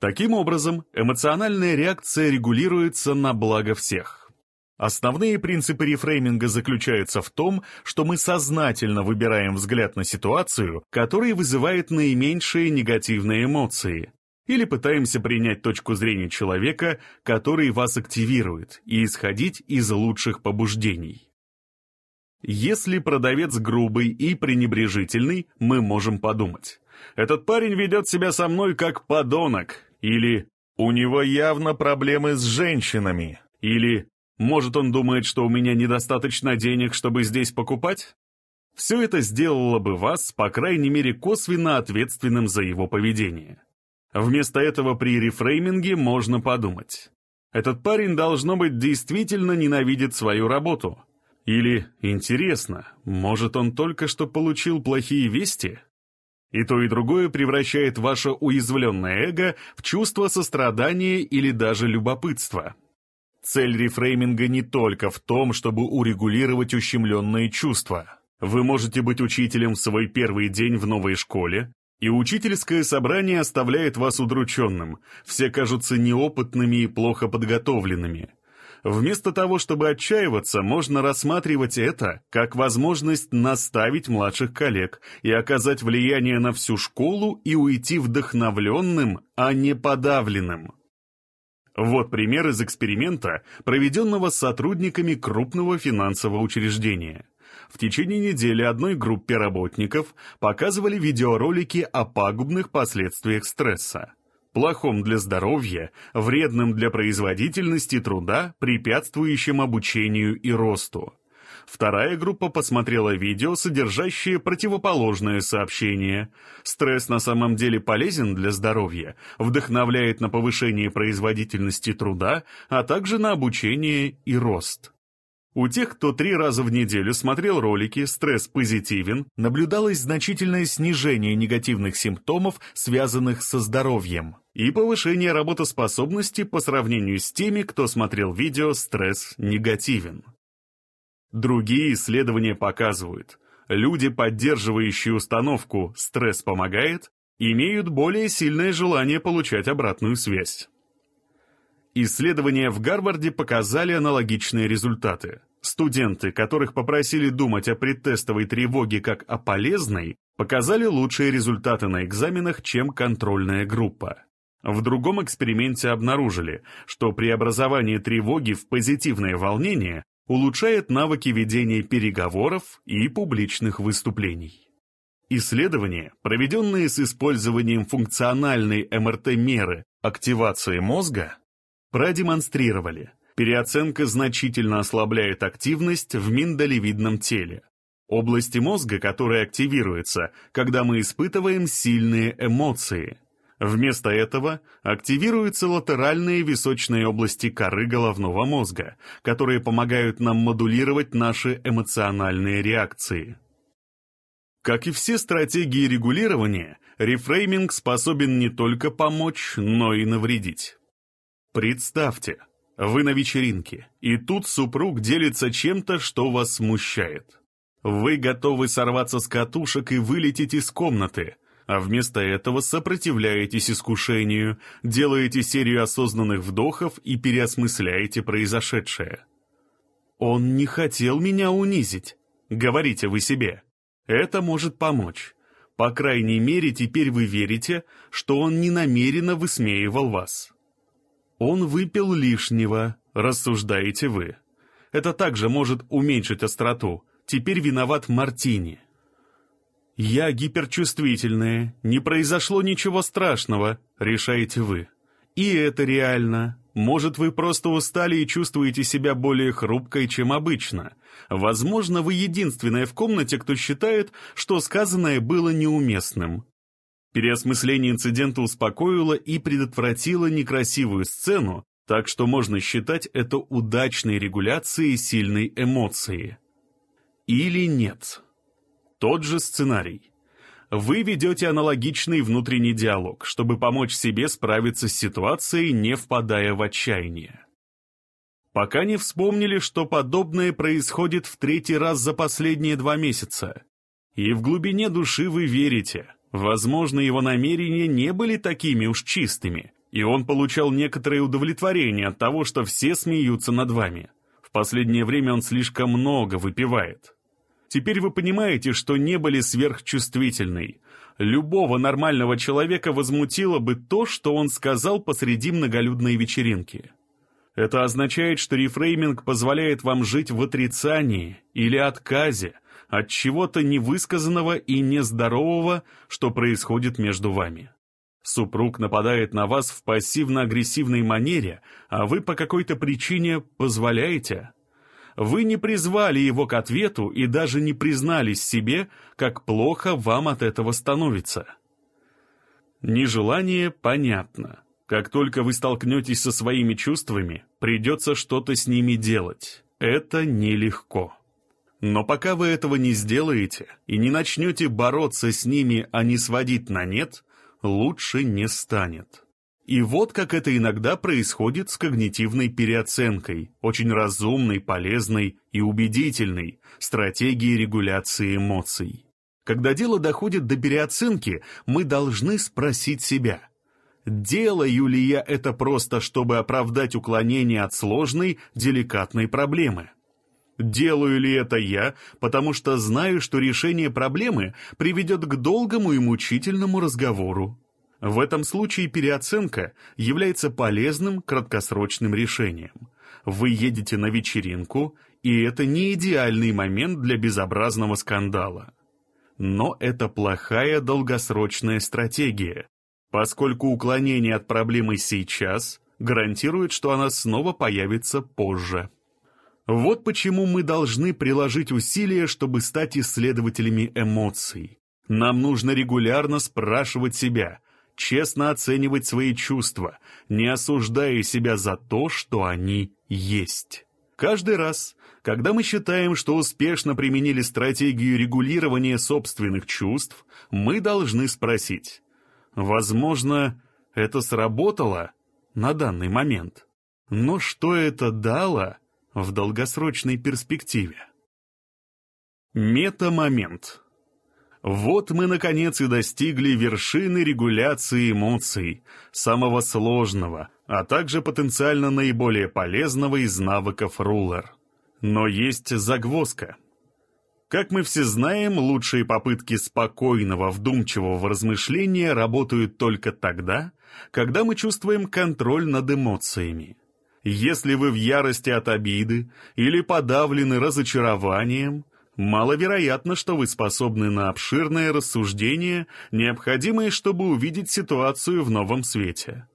Таким образом, эмоциональная реакция регулируется на благо всех. Основные принципы рефрейминга заключаются в том, что мы сознательно выбираем взгляд на ситуацию, который вызывает наименьшие негативные эмоции, или пытаемся принять точку зрения человека, который вас активирует, и исходить из лучших побуждений. Если продавец грубый и пренебрежительный, мы можем подумать. Этот парень ведет себя со мной как подонок. Или у него явно проблемы с женщинами. Или может он думает, что у меня недостаточно денег, чтобы здесь покупать? Все это сделало бы вас, по крайней мере, косвенно ответственным за его поведение. Вместо этого при рефрейминге можно подумать. Этот парень, должно быть, действительно ненавидит свою работу. Или, интересно, может он только что получил плохие вести? И то, и другое превращает ваше уязвленное эго в чувство сострадания или даже любопытства. Цель рефрейминга не только в том, чтобы урегулировать ущемленные чувства. Вы можете быть учителем в свой первый день в новой школе, и учительское собрание оставляет вас удрученным, все кажутся неопытными и плохо подготовленными. Вместо того, чтобы отчаиваться, можно рассматривать это как возможность наставить младших коллег и оказать влияние на всю школу и уйти вдохновленным, а не подавленным. Вот пример из эксперимента, проведенного сотрудниками крупного финансового учреждения. В течение недели одной группе работников показывали видеоролики о пагубных последствиях стресса. Плохом для здоровья, вредным для производительности труда, препятствующим обучению и росту. Вторая группа посмотрела видео, содержащее противоположное сообщение. Стресс на самом деле полезен для здоровья, вдохновляет на повышение производительности труда, а также на обучение и рост. У тех, кто три раза в неделю смотрел ролики «Стресс позитивен», наблюдалось значительное снижение негативных симптомов, связанных со здоровьем, и повышение работоспособности по сравнению с теми, кто смотрел видео «Стресс негативен». Другие исследования показывают, люди, поддерживающие установку «стресс помогает», имеют более сильное желание получать обратную связь. Исследования в Гарварде показали аналогичные результаты. Студенты, которых попросили думать о предтестовой тревоге как о полезной, показали лучшие результаты на экзаменах, чем контрольная группа. В другом эксперименте обнаружили, что преобразование тревоги в позитивное волнение улучшает навыки ведения переговоров и публичных выступлений. Исследования, проведенные с использованием функциональной МРТ-меры активации мозга, продемонстрировали. Переоценка значительно ослабляет активность в миндалевидном теле. Области мозга, которые активируются, когда мы испытываем сильные эмоции. Вместо этого активируются латеральные височные области коры головного мозга, которые помогают нам модулировать наши эмоциональные реакции. Как и все стратегии регулирования, рефрейминг способен не только помочь, но и навредить. Представьте, вы на вечеринке, и тут супруг делится чем-то, что вас смущает. Вы готовы сорваться с катушек и вылететь из комнаты. а вместо этого сопротивляетесь искушению, делаете серию осознанных вдохов и переосмысляете произошедшее. «Он не хотел меня унизить», — говорите вы себе. Это может помочь. По крайней мере, теперь вы верите, что он не намеренно высмеивал вас. Он выпил лишнего, рассуждаете вы. Это также может уменьшить остроту. Теперь виноват Мартини. «Я гиперчувствительная, не произошло ничего страшного», — решаете вы. И это реально. Может, вы просто устали и чувствуете себя более хрупкой, чем обычно. Возможно, вы единственная в комнате, кто считает, что сказанное было неуместным. Переосмысление инцидента успокоило и предотвратило некрасивую сцену, так что можно считать это удачной регуляцией сильной эмоции. Или нет. Тот же сценарий. Вы ведете аналогичный внутренний диалог, чтобы помочь себе справиться с ситуацией, не впадая в отчаяние. Пока не вспомнили, что подобное происходит в третий раз за последние два месяца. И в глубине души вы верите, возможно, его намерения не были такими уж чистыми, и он получал некоторое удовлетворение от того, что все смеются над вами. В последнее время он слишком много выпивает. Теперь вы понимаете, что не были сверхчувствительной. Любого нормального человека возмутило бы то, что он сказал посреди многолюдной вечеринки. Это означает, что рефрейминг позволяет вам жить в отрицании или отказе от чего-то невысказанного и нездорового, что происходит между вами. Супруг нападает на вас в пассивно-агрессивной манере, а вы по какой-то причине позволяете. Вы не призвали его к ответу и даже не признались себе, как плохо вам от этого становится. Нежелание понятно. Как только вы столкнетесь со своими чувствами, придется что-то с ними делать. Это нелегко. Но пока вы этого не сделаете и не начнете бороться с ними, а не сводить на нет, лучше не станет. И вот как это иногда происходит с когнитивной переоценкой, очень разумной, полезной и убедительной стратегией регуляции эмоций. Когда дело доходит до переоценки, мы должны спросить себя, делаю ли я это просто, чтобы оправдать уклонение от сложной, деликатной проблемы? Делаю ли это я, потому что знаю, что решение проблемы приведет к долгому и мучительному разговору? В этом случае переоценка является полезным краткосрочным решением. Вы едете на вечеринку, и это не идеальный момент для безобразного скандала. Но это плохая долгосрочная стратегия, поскольку уклонение от проблемы сейчас гарантирует, что она снова появится позже. Вот почему мы должны приложить усилия, чтобы стать исследователями эмоций. Нам нужно регулярно спрашивать себя, честно оценивать свои чувства, не осуждая себя за то, что они есть. Каждый раз, когда мы считаем, что успешно применили стратегию регулирования собственных чувств, мы должны спросить, возможно, это сработало на данный момент, но что это дало – в долгосрочной перспективе. Метамомент. Вот мы, наконец, и достигли вершины регуляции эмоций, самого сложного, а также потенциально наиболее полезного из навыков рулер. Но есть загвоздка. Как мы все знаем, лучшие попытки спокойного, вдумчивого размышления работают только тогда, когда мы чувствуем контроль над эмоциями. Если вы в ярости от обиды или подавлены разочарованием, маловероятно, что вы способны на обширное рассуждение, необходимое, чтобы увидеть ситуацию в новом свете.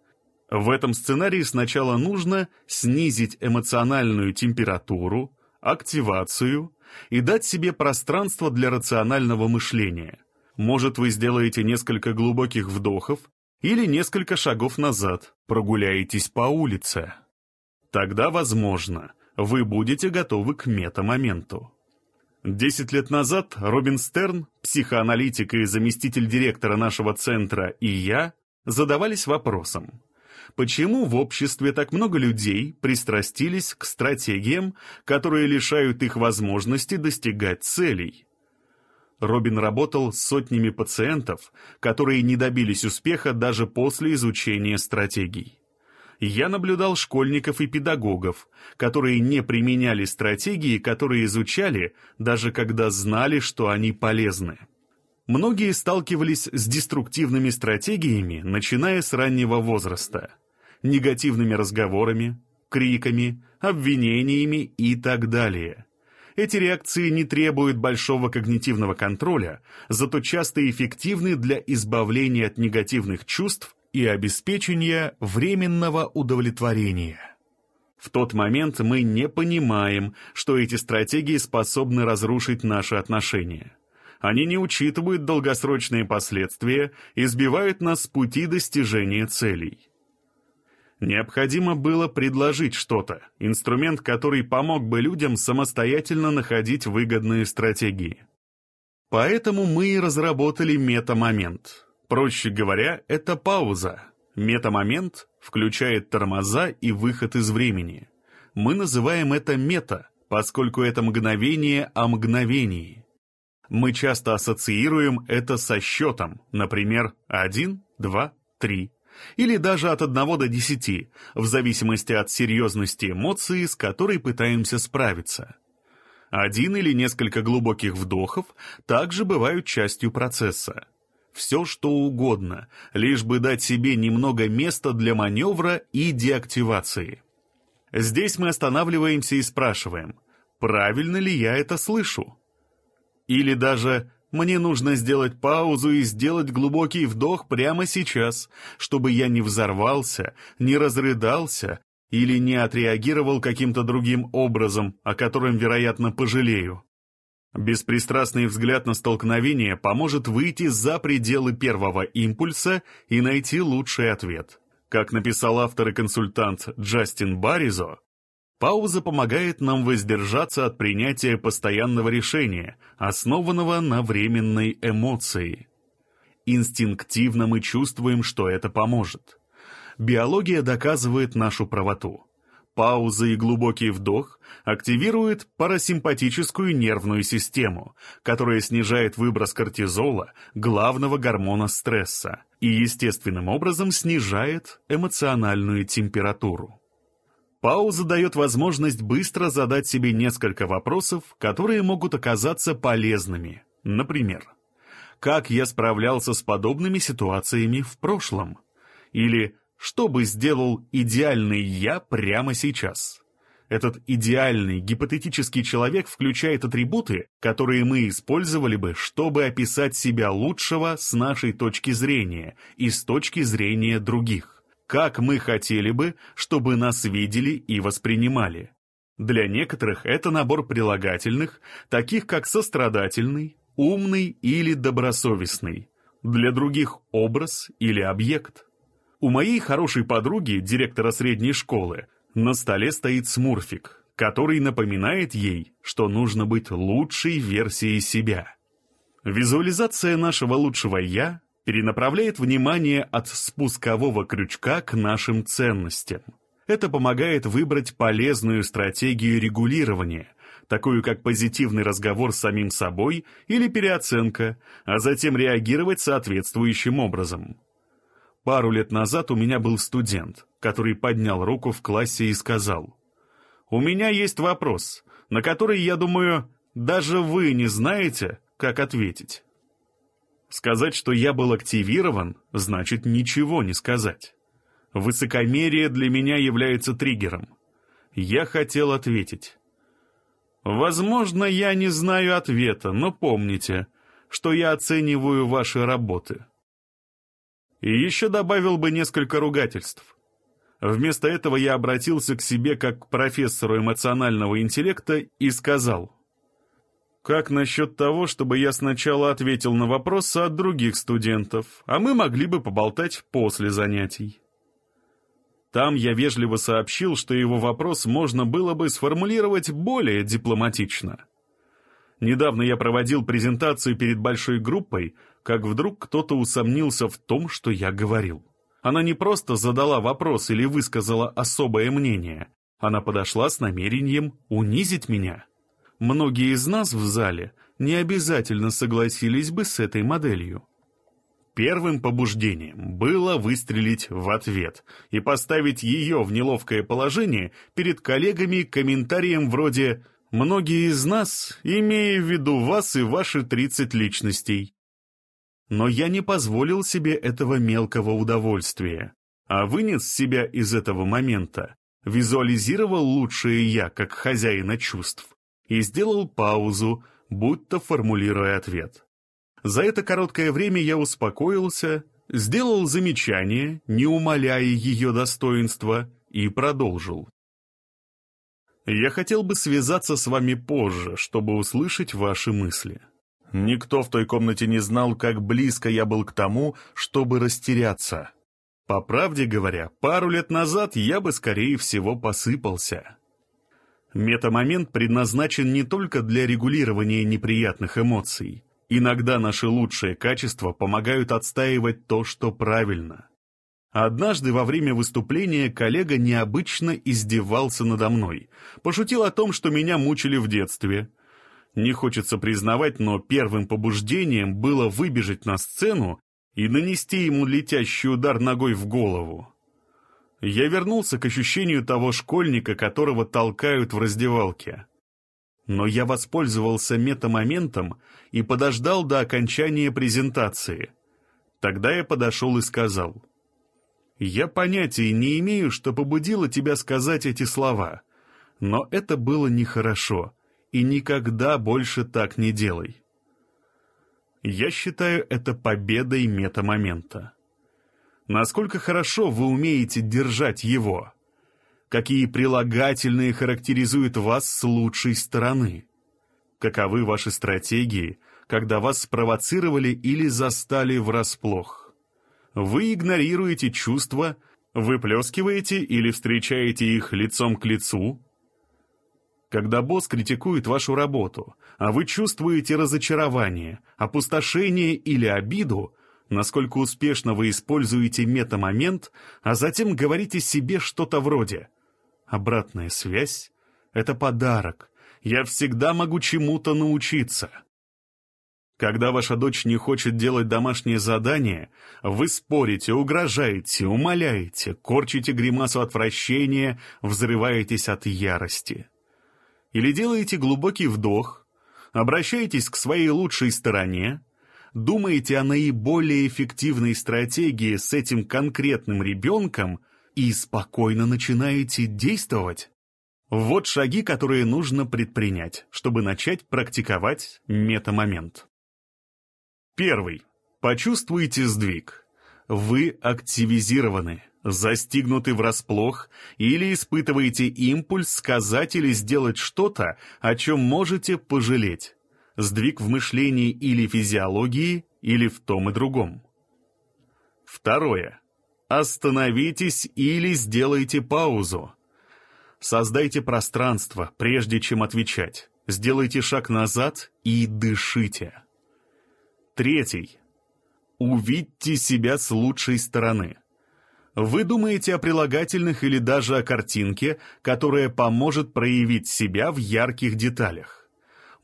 В этом сценарии сначала нужно снизить эмоциональную температуру, активацию и дать себе пространство для рационального мышления. Может, вы сделаете несколько глубоких вдохов или несколько шагов назад, прогуляетесь по улице. Тогда, возможно, вы будете готовы к метамоменту. Десять лет назад Робин Стерн, психоаналитик и заместитель директора нашего центра, и я задавались вопросом, почему в обществе так много людей пристрастились к стратегиям, которые лишают их возможности достигать целей? Робин работал с сотнями пациентов, которые не добились успеха даже после изучения стратегий. Я наблюдал школьников и педагогов, которые не применяли стратегии, которые изучали, даже когда знали, что они полезны. Многие сталкивались с деструктивными стратегиями, начиная с раннего возраста. Негативными разговорами, криками, обвинениями и так далее. Эти реакции не требуют большого когнитивного контроля, зато часто эффективны для избавления от негативных чувств и обеспечения временного удовлетворения. В тот момент мы не понимаем, что эти стратегии способны разрушить наши отношения. Они не учитывают долгосрочные последствия и сбивают нас с пути достижения целей. Необходимо было предложить что-то, инструмент, который помог бы людям самостоятельно находить выгодные стратегии. Поэтому мы и разработали метамомент. Проще говоря, это пауза. Метамомент включает тормоза и выход из времени. Мы называем это мета, поскольку это мгновение о мгновении. Мы часто ассоциируем это со счетом, например, 1, 2, 3 или даже от 1 до 10, в зависимости от серьезности эмоции, с которой пытаемся справиться. Один или несколько глубоких вдохов также бывают частью процесса. Все что угодно, лишь бы дать себе немного места для маневра и деактивации. Здесь мы останавливаемся и спрашиваем, правильно ли я это слышу? Или даже мне нужно сделать паузу и сделать глубокий вдох прямо сейчас, чтобы я не взорвался, не разрыдался или не отреагировал каким-то другим образом, о котором, вероятно, пожалею. Беспристрастный взгляд на столкновение поможет выйти за пределы первого импульса и найти лучший ответ. Как написал автор и консультант Джастин Баризо, Пауза помогает нам воздержаться от принятия постоянного решения, основанного на временной эмоции. Инстинктивно мы чувствуем, что это поможет. Биология доказывает нашу правоту. Пауза и глубокий вдох активируют парасимпатическую нервную систему, которая снижает выброс кортизола, главного гормона стресса, и естественным образом снижает эмоциональную температуру. Пауза дает возможность быстро задать себе несколько вопросов, которые могут оказаться полезными. Например, как я справлялся с подобными ситуациями в прошлом? Или что бы сделал идеальный я прямо сейчас? Этот идеальный гипотетический человек включает атрибуты, которые мы использовали бы, чтобы описать себя лучшего с нашей точки зрения и с точки зрения других как мы хотели бы, чтобы нас видели и воспринимали. Для некоторых это набор прилагательных, таких как сострадательный, умный или добросовестный. Для других – образ или объект. У моей хорошей подруги, директора средней школы, на столе стоит смурфик, который напоминает ей, что нужно быть лучшей версией себя. Визуализация нашего лучшего «я» перенаправляет внимание от спускового крючка к нашим ценностям. Это помогает выбрать полезную стратегию регулирования, такую как позитивный разговор с самим собой или переоценка, а затем реагировать соответствующим образом. Пару лет назад у меня был студент, который поднял руку в классе и сказал, «У меня есть вопрос, на который, я думаю, даже вы не знаете, как ответить». Сказать, что я был активирован, значит ничего не сказать. Высокомерие для меня является триггером. Я хотел ответить. Возможно, я не знаю ответа, но помните, что я оцениваю ваши работы. И еще добавил бы несколько ругательств. Вместо этого я обратился к себе как к профессору эмоционального интеллекта и сказал, как насчет того, чтобы я сначала ответил на вопросы от других студентов, а мы могли бы поболтать после занятий? Там я вежливо сообщил, что его вопрос можно было бы сформулировать более дипломатично. Недавно я проводил презентацию перед большой группой, как вдруг кто-то усомнился в том, что я говорил. Она не просто задала вопрос или высказала особое мнение, она подошла с намерением унизить меня. многие из нас в зале не обязательно согласились бы с этой моделью. Первым побуждением было выстрелить в ответ и поставить ее в неловкое положение перед коллегами комментарием вроде «Многие из нас, имея в виду вас и ваши 30 личностей». Но я не позволил себе этого мелкого удовольствия, а вынес себя из этого момента, визуализировал лучшее я как хозяина чувств и сделал паузу, будто формулируя ответ. За это короткое время я успокоился, сделал замечание, не умаляя ее достоинства, и продолжил. Я хотел бы связаться с вами позже, чтобы услышать ваши мысли. Никто в той комнате не знал, как близко я был к тому, чтобы растеряться. По правде говоря, пару лет назад я бы, скорее всего, посыпался. Метамомент предназначен не только для регулирования неприятных эмоций. Иногда наши лучшие качества помогают отстаивать то, что правильно. Однажды во время выступления коллега необычно издевался надо мной. Пошутил о том, что меня мучили в детстве. Не хочется признавать, но первым побуждением было выбежать на сцену и нанести ему летящий удар ногой в голову. Я вернулся к ощущению того школьника, которого толкают в раздевалке. Но я воспользовался метамоментом и подождал до окончания презентации. Тогда я подошел и сказал, «Я понятия не имею, что побудило тебя сказать эти слова, но это было нехорошо, и никогда больше так не делай». Я считаю это победой метамомента. Насколько хорошо вы умеете держать его? Какие прилагательные характеризуют вас с лучшей стороны? Каковы ваши стратегии, когда вас спровоцировали или застали врасплох? Вы игнорируете чувства, выплескиваете или встречаете их лицом к лицу, когда босс критикует вашу работу, а вы чувствуете разочарование, опустошение или обиду, насколько успешно вы используете метамомент, а затем говорите себе что-то вроде «Обратная связь — это подарок, я всегда могу чему-то научиться». Когда ваша дочь не хочет делать домашнее задание, вы спорите, угрожаете, умоляете, корчите гримасу отвращения, взрываетесь от ярости. Или делаете глубокий вдох, обращаетесь к своей лучшей стороне, думаете о наиболее эффективной стратегии с этим конкретным ребенком и спокойно начинаете действовать. Вот шаги, которые нужно предпринять, чтобы начать практиковать метамомент. Первый. Почувствуйте сдвиг. Вы активизированы застигнуты врасплох или испытываете импульс сказать или сделать что-то, о чем можете пожалеть. Сдвиг в мышлении или физиологии, или в том и другом. Второе. Остановитесь или сделайте паузу. Создайте пространство, прежде чем отвечать. Сделайте шаг назад и дышите. Третий. Увидьте себя с лучшей стороны. Вы думаете о прилагательных или даже о картинке, которая поможет проявить себя в ярких деталях.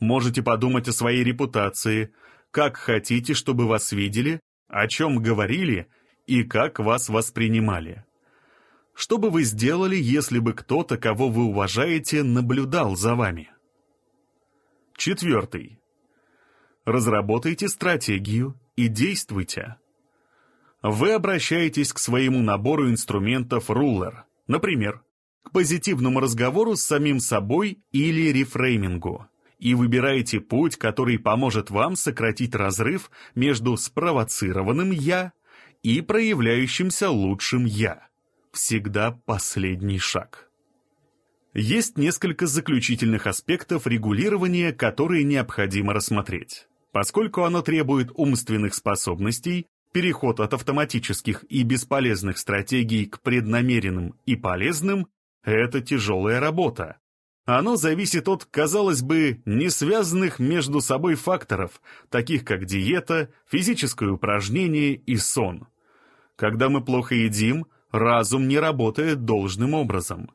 Можете подумать о своей репутации, как хотите, чтобы вас видели, о чем говорили и как вас воспринимали. Что бы вы сделали, если бы кто-то, кого вы уважаете, наблюдал за вами? Четвертый. Разработайте стратегию и действуйте. Вы обращаетесь к своему набору инструментов рулер, например, к позитивному разговору с самим собой или рефреймингу, и выбираете путь, который поможет вам сократить разрыв между спровоцированным «я» и проявляющимся лучшим «я». Всегда последний шаг. Есть несколько заключительных аспектов регулирования, которые необходимо рассмотреть. Поскольку оно требует умственных способностей, Переход от автоматических и бесполезных стратегий к преднамеренным и полезным – это тяжелая работа. Оно зависит от, казалось бы, не связанных между собой факторов, таких как диета, физическое упражнение и сон. Когда мы плохо едим, разум не работает должным образом.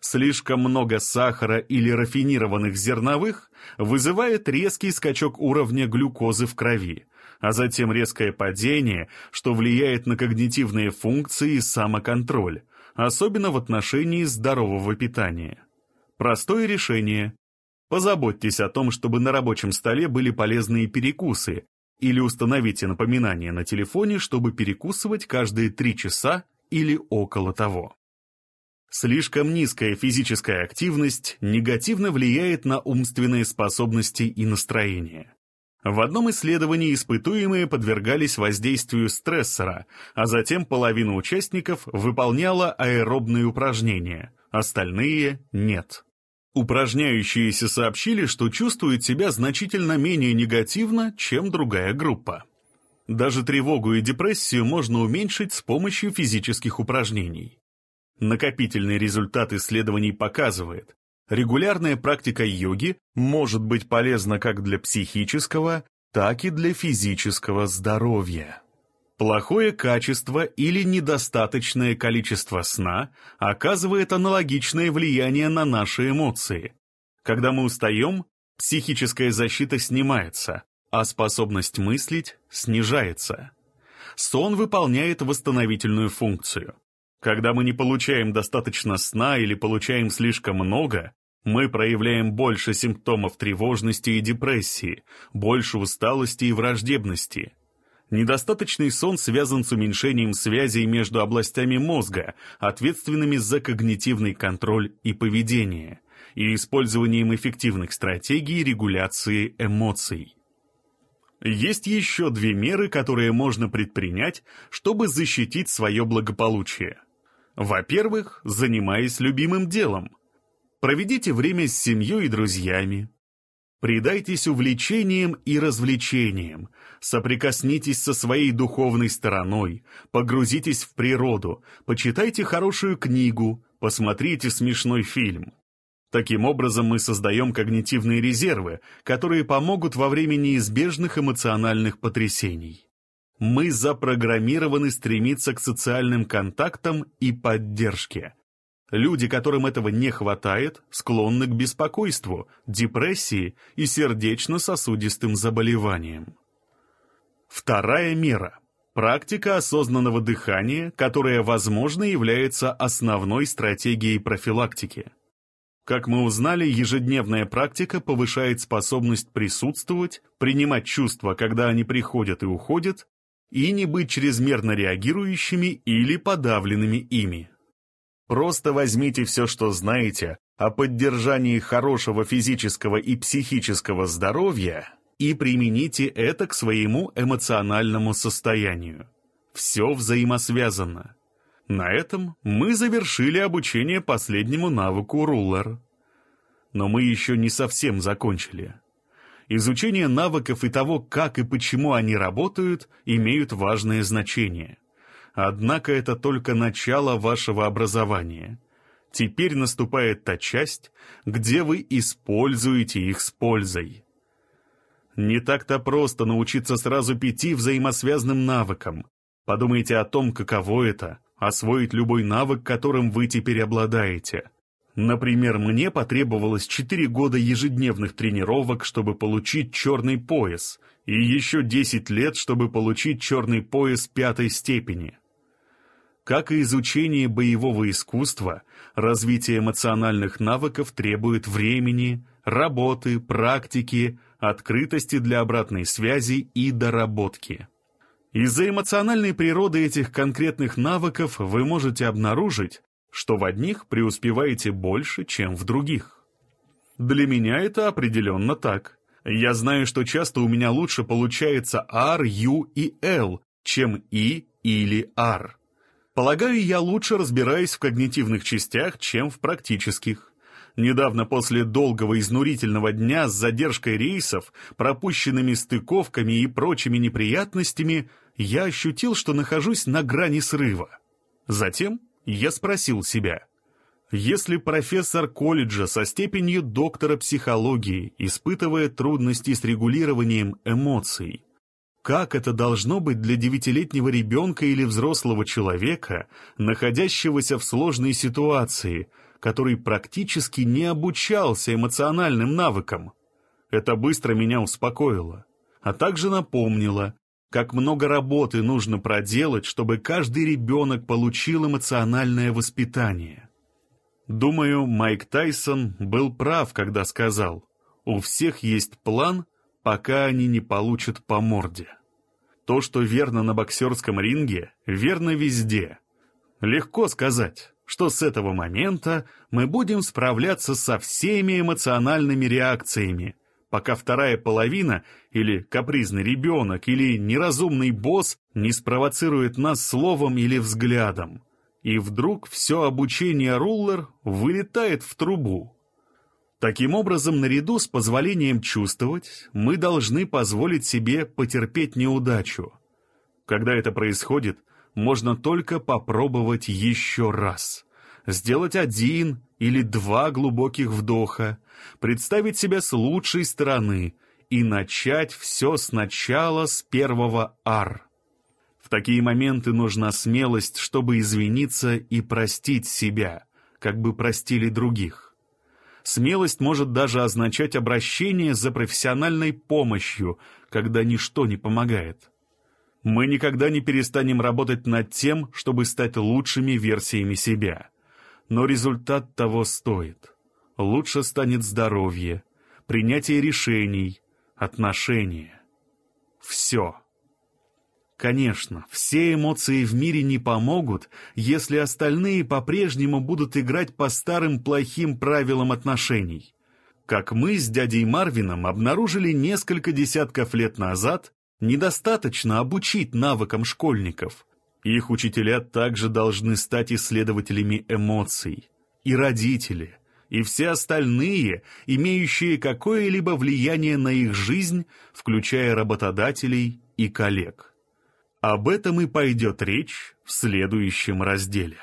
Слишком много сахара или рафинированных зерновых вызывает резкий скачок уровня глюкозы в крови, а затем резкое падение, что влияет на когнитивные функции и самоконтроль, особенно в отношении здорового питания. Простое решение. Позаботьтесь о том, чтобы на рабочем столе были полезные перекусы, или установите напоминание на телефоне, чтобы перекусывать каждые 3 часа или около того. Слишком низкая физическая активность негативно влияет на умственные способности и настроение. В одном исследовании испытуемые подвергались воздействию стрессора, а затем половина участников выполняла аэробные упражнения, остальные — нет. Упражняющиеся сообщили, что чувствуют себя значительно менее негативно, чем другая группа. Даже тревогу и депрессию можно уменьшить с помощью физических упражнений. Накопительный результат исследований показывает, регулярная практика йоги может быть полезна как для психического, так и для физического здоровья. Плохое качество или недостаточное количество сна оказывает аналогичное влияние на наши эмоции. Когда мы устаем, психическая защита снимается, а способность мыслить снижается. Сон выполняет восстановительную функцию. Когда мы не получаем достаточно сна или получаем слишком много, мы проявляем больше симптомов тревожности и депрессии, больше усталости и враждебности. Недостаточный сон связан с уменьшением связей между областями мозга, ответственными за когнитивный контроль и поведение, и использованием эффективных стратегий регуляции эмоций. Есть еще две меры, которые можно предпринять, чтобы защитить свое благополучие – во-первых, занимаясь любимым делом. Проведите время с семьей и друзьями. Предайтесь увлечениям и развлечениям, соприкоснитесь со своей духовной стороной, погрузитесь в природу, почитайте хорошую книгу, посмотрите смешной фильм. Таким образом мы создаем когнитивные резервы, которые помогут во время неизбежных эмоциональных потрясений мы запрограммированы стремиться к социальным контактам и поддержке. Люди, которым этого не хватает, склонны к беспокойству, депрессии и сердечно-сосудистым заболеваниям. Вторая мера – практика осознанного дыхания, которая, возможно, является основной стратегией профилактики. Как мы узнали, ежедневная практика повышает способность присутствовать, принимать чувства, когда они приходят и уходят, и не быть чрезмерно реагирующими или подавленными ими. Просто возьмите все, что знаете о поддержании хорошего физического и психического здоровья и примените это к своему эмоциональному состоянию. Все взаимосвязано. На этом мы завершили обучение последнему навыку рулер. Но мы еще не совсем закончили. Изучение навыков и того, как и почему они работают, имеют важное значение. Однако это только начало вашего образования. Теперь наступает та часть, где вы используете их с пользой. Не так-то просто научиться сразу пяти взаимосвязанным навыкам. Подумайте о том, каково это — освоить любой навык, которым вы теперь обладаете — Например, мне потребовалось 4 года ежедневных тренировок, чтобы получить черный пояс, и еще 10 лет, чтобы получить черный пояс пятой степени. Как и изучение боевого искусства, развитие эмоциональных навыков требует времени, работы, практики, открытости для обратной связи и доработки. Из-за эмоциональной природы этих конкретных навыков вы можете обнаружить, что в одних преуспеваете больше, чем в других. Для меня это определенно так. Я знаю, что часто у меня лучше получается R, U и L, чем I или R. Полагаю, я лучше разбираюсь в когнитивных частях, чем в практических. Недавно после долгого изнурительного дня с задержкой рейсов, пропущенными стыковками и прочими неприятностями, я ощутил, что нахожусь на грани срыва. Затем я спросил себя, если профессор колледжа со степенью доктора психологии испытывает трудности с регулированием эмоций, как это должно быть для девятилетнего ребенка или взрослого человека, находящегося в сложной ситуации, который практически не обучался эмоциональным навыкам. Это быстро меня успокоило, а также напомнило, как много работы нужно проделать, чтобы каждый ребенок получил эмоциональное воспитание. Думаю, Майк Тайсон был прав, когда сказал, у всех есть план, пока они не получат по морде. То, что верно на боксерском ринге, верно везде. Легко сказать, что с этого момента мы будем справляться со всеми эмоциональными реакциями, пока вторая половина или капризный ребенок или неразумный босс не спровоцирует нас словом или взглядом. И вдруг все обучение руллер вылетает в трубу. Таким образом, наряду с позволением чувствовать, мы должны позволить себе потерпеть неудачу. Когда это происходит, можно только попробовать еще раз. Сделать один или два глубоких вдоха, представить себя с лучшей стороны и начать все сначала с первого «ар». В такие моменты нужна смелость, чтобы извиниться и простить себя, как бы простили других. Смелость может даже означать обращение за профессиональной помощью, когда ничто не помогает. Мы никогда не перестанем работать над тем, чтобы стать лучшими версиями себя. Но результат того стоит. Лучше станет здоровье, принятие решений, отношения. Все. Конечно, все эмоции в мире не помогут, если остальные по-прежнему будут играть по старым плохим правилам отношений. Как мы с дядей Марвином обнаружили несколько десятков лет назад, недостаточно обучить навыкам школьников. Их учителя также должны стать исследователями эмоций. И родители, и все остальные, имеющие какое-либо влияние на их жизнь, включая работодателей и коллег. Об этом и пойдет речь в следующем разделе.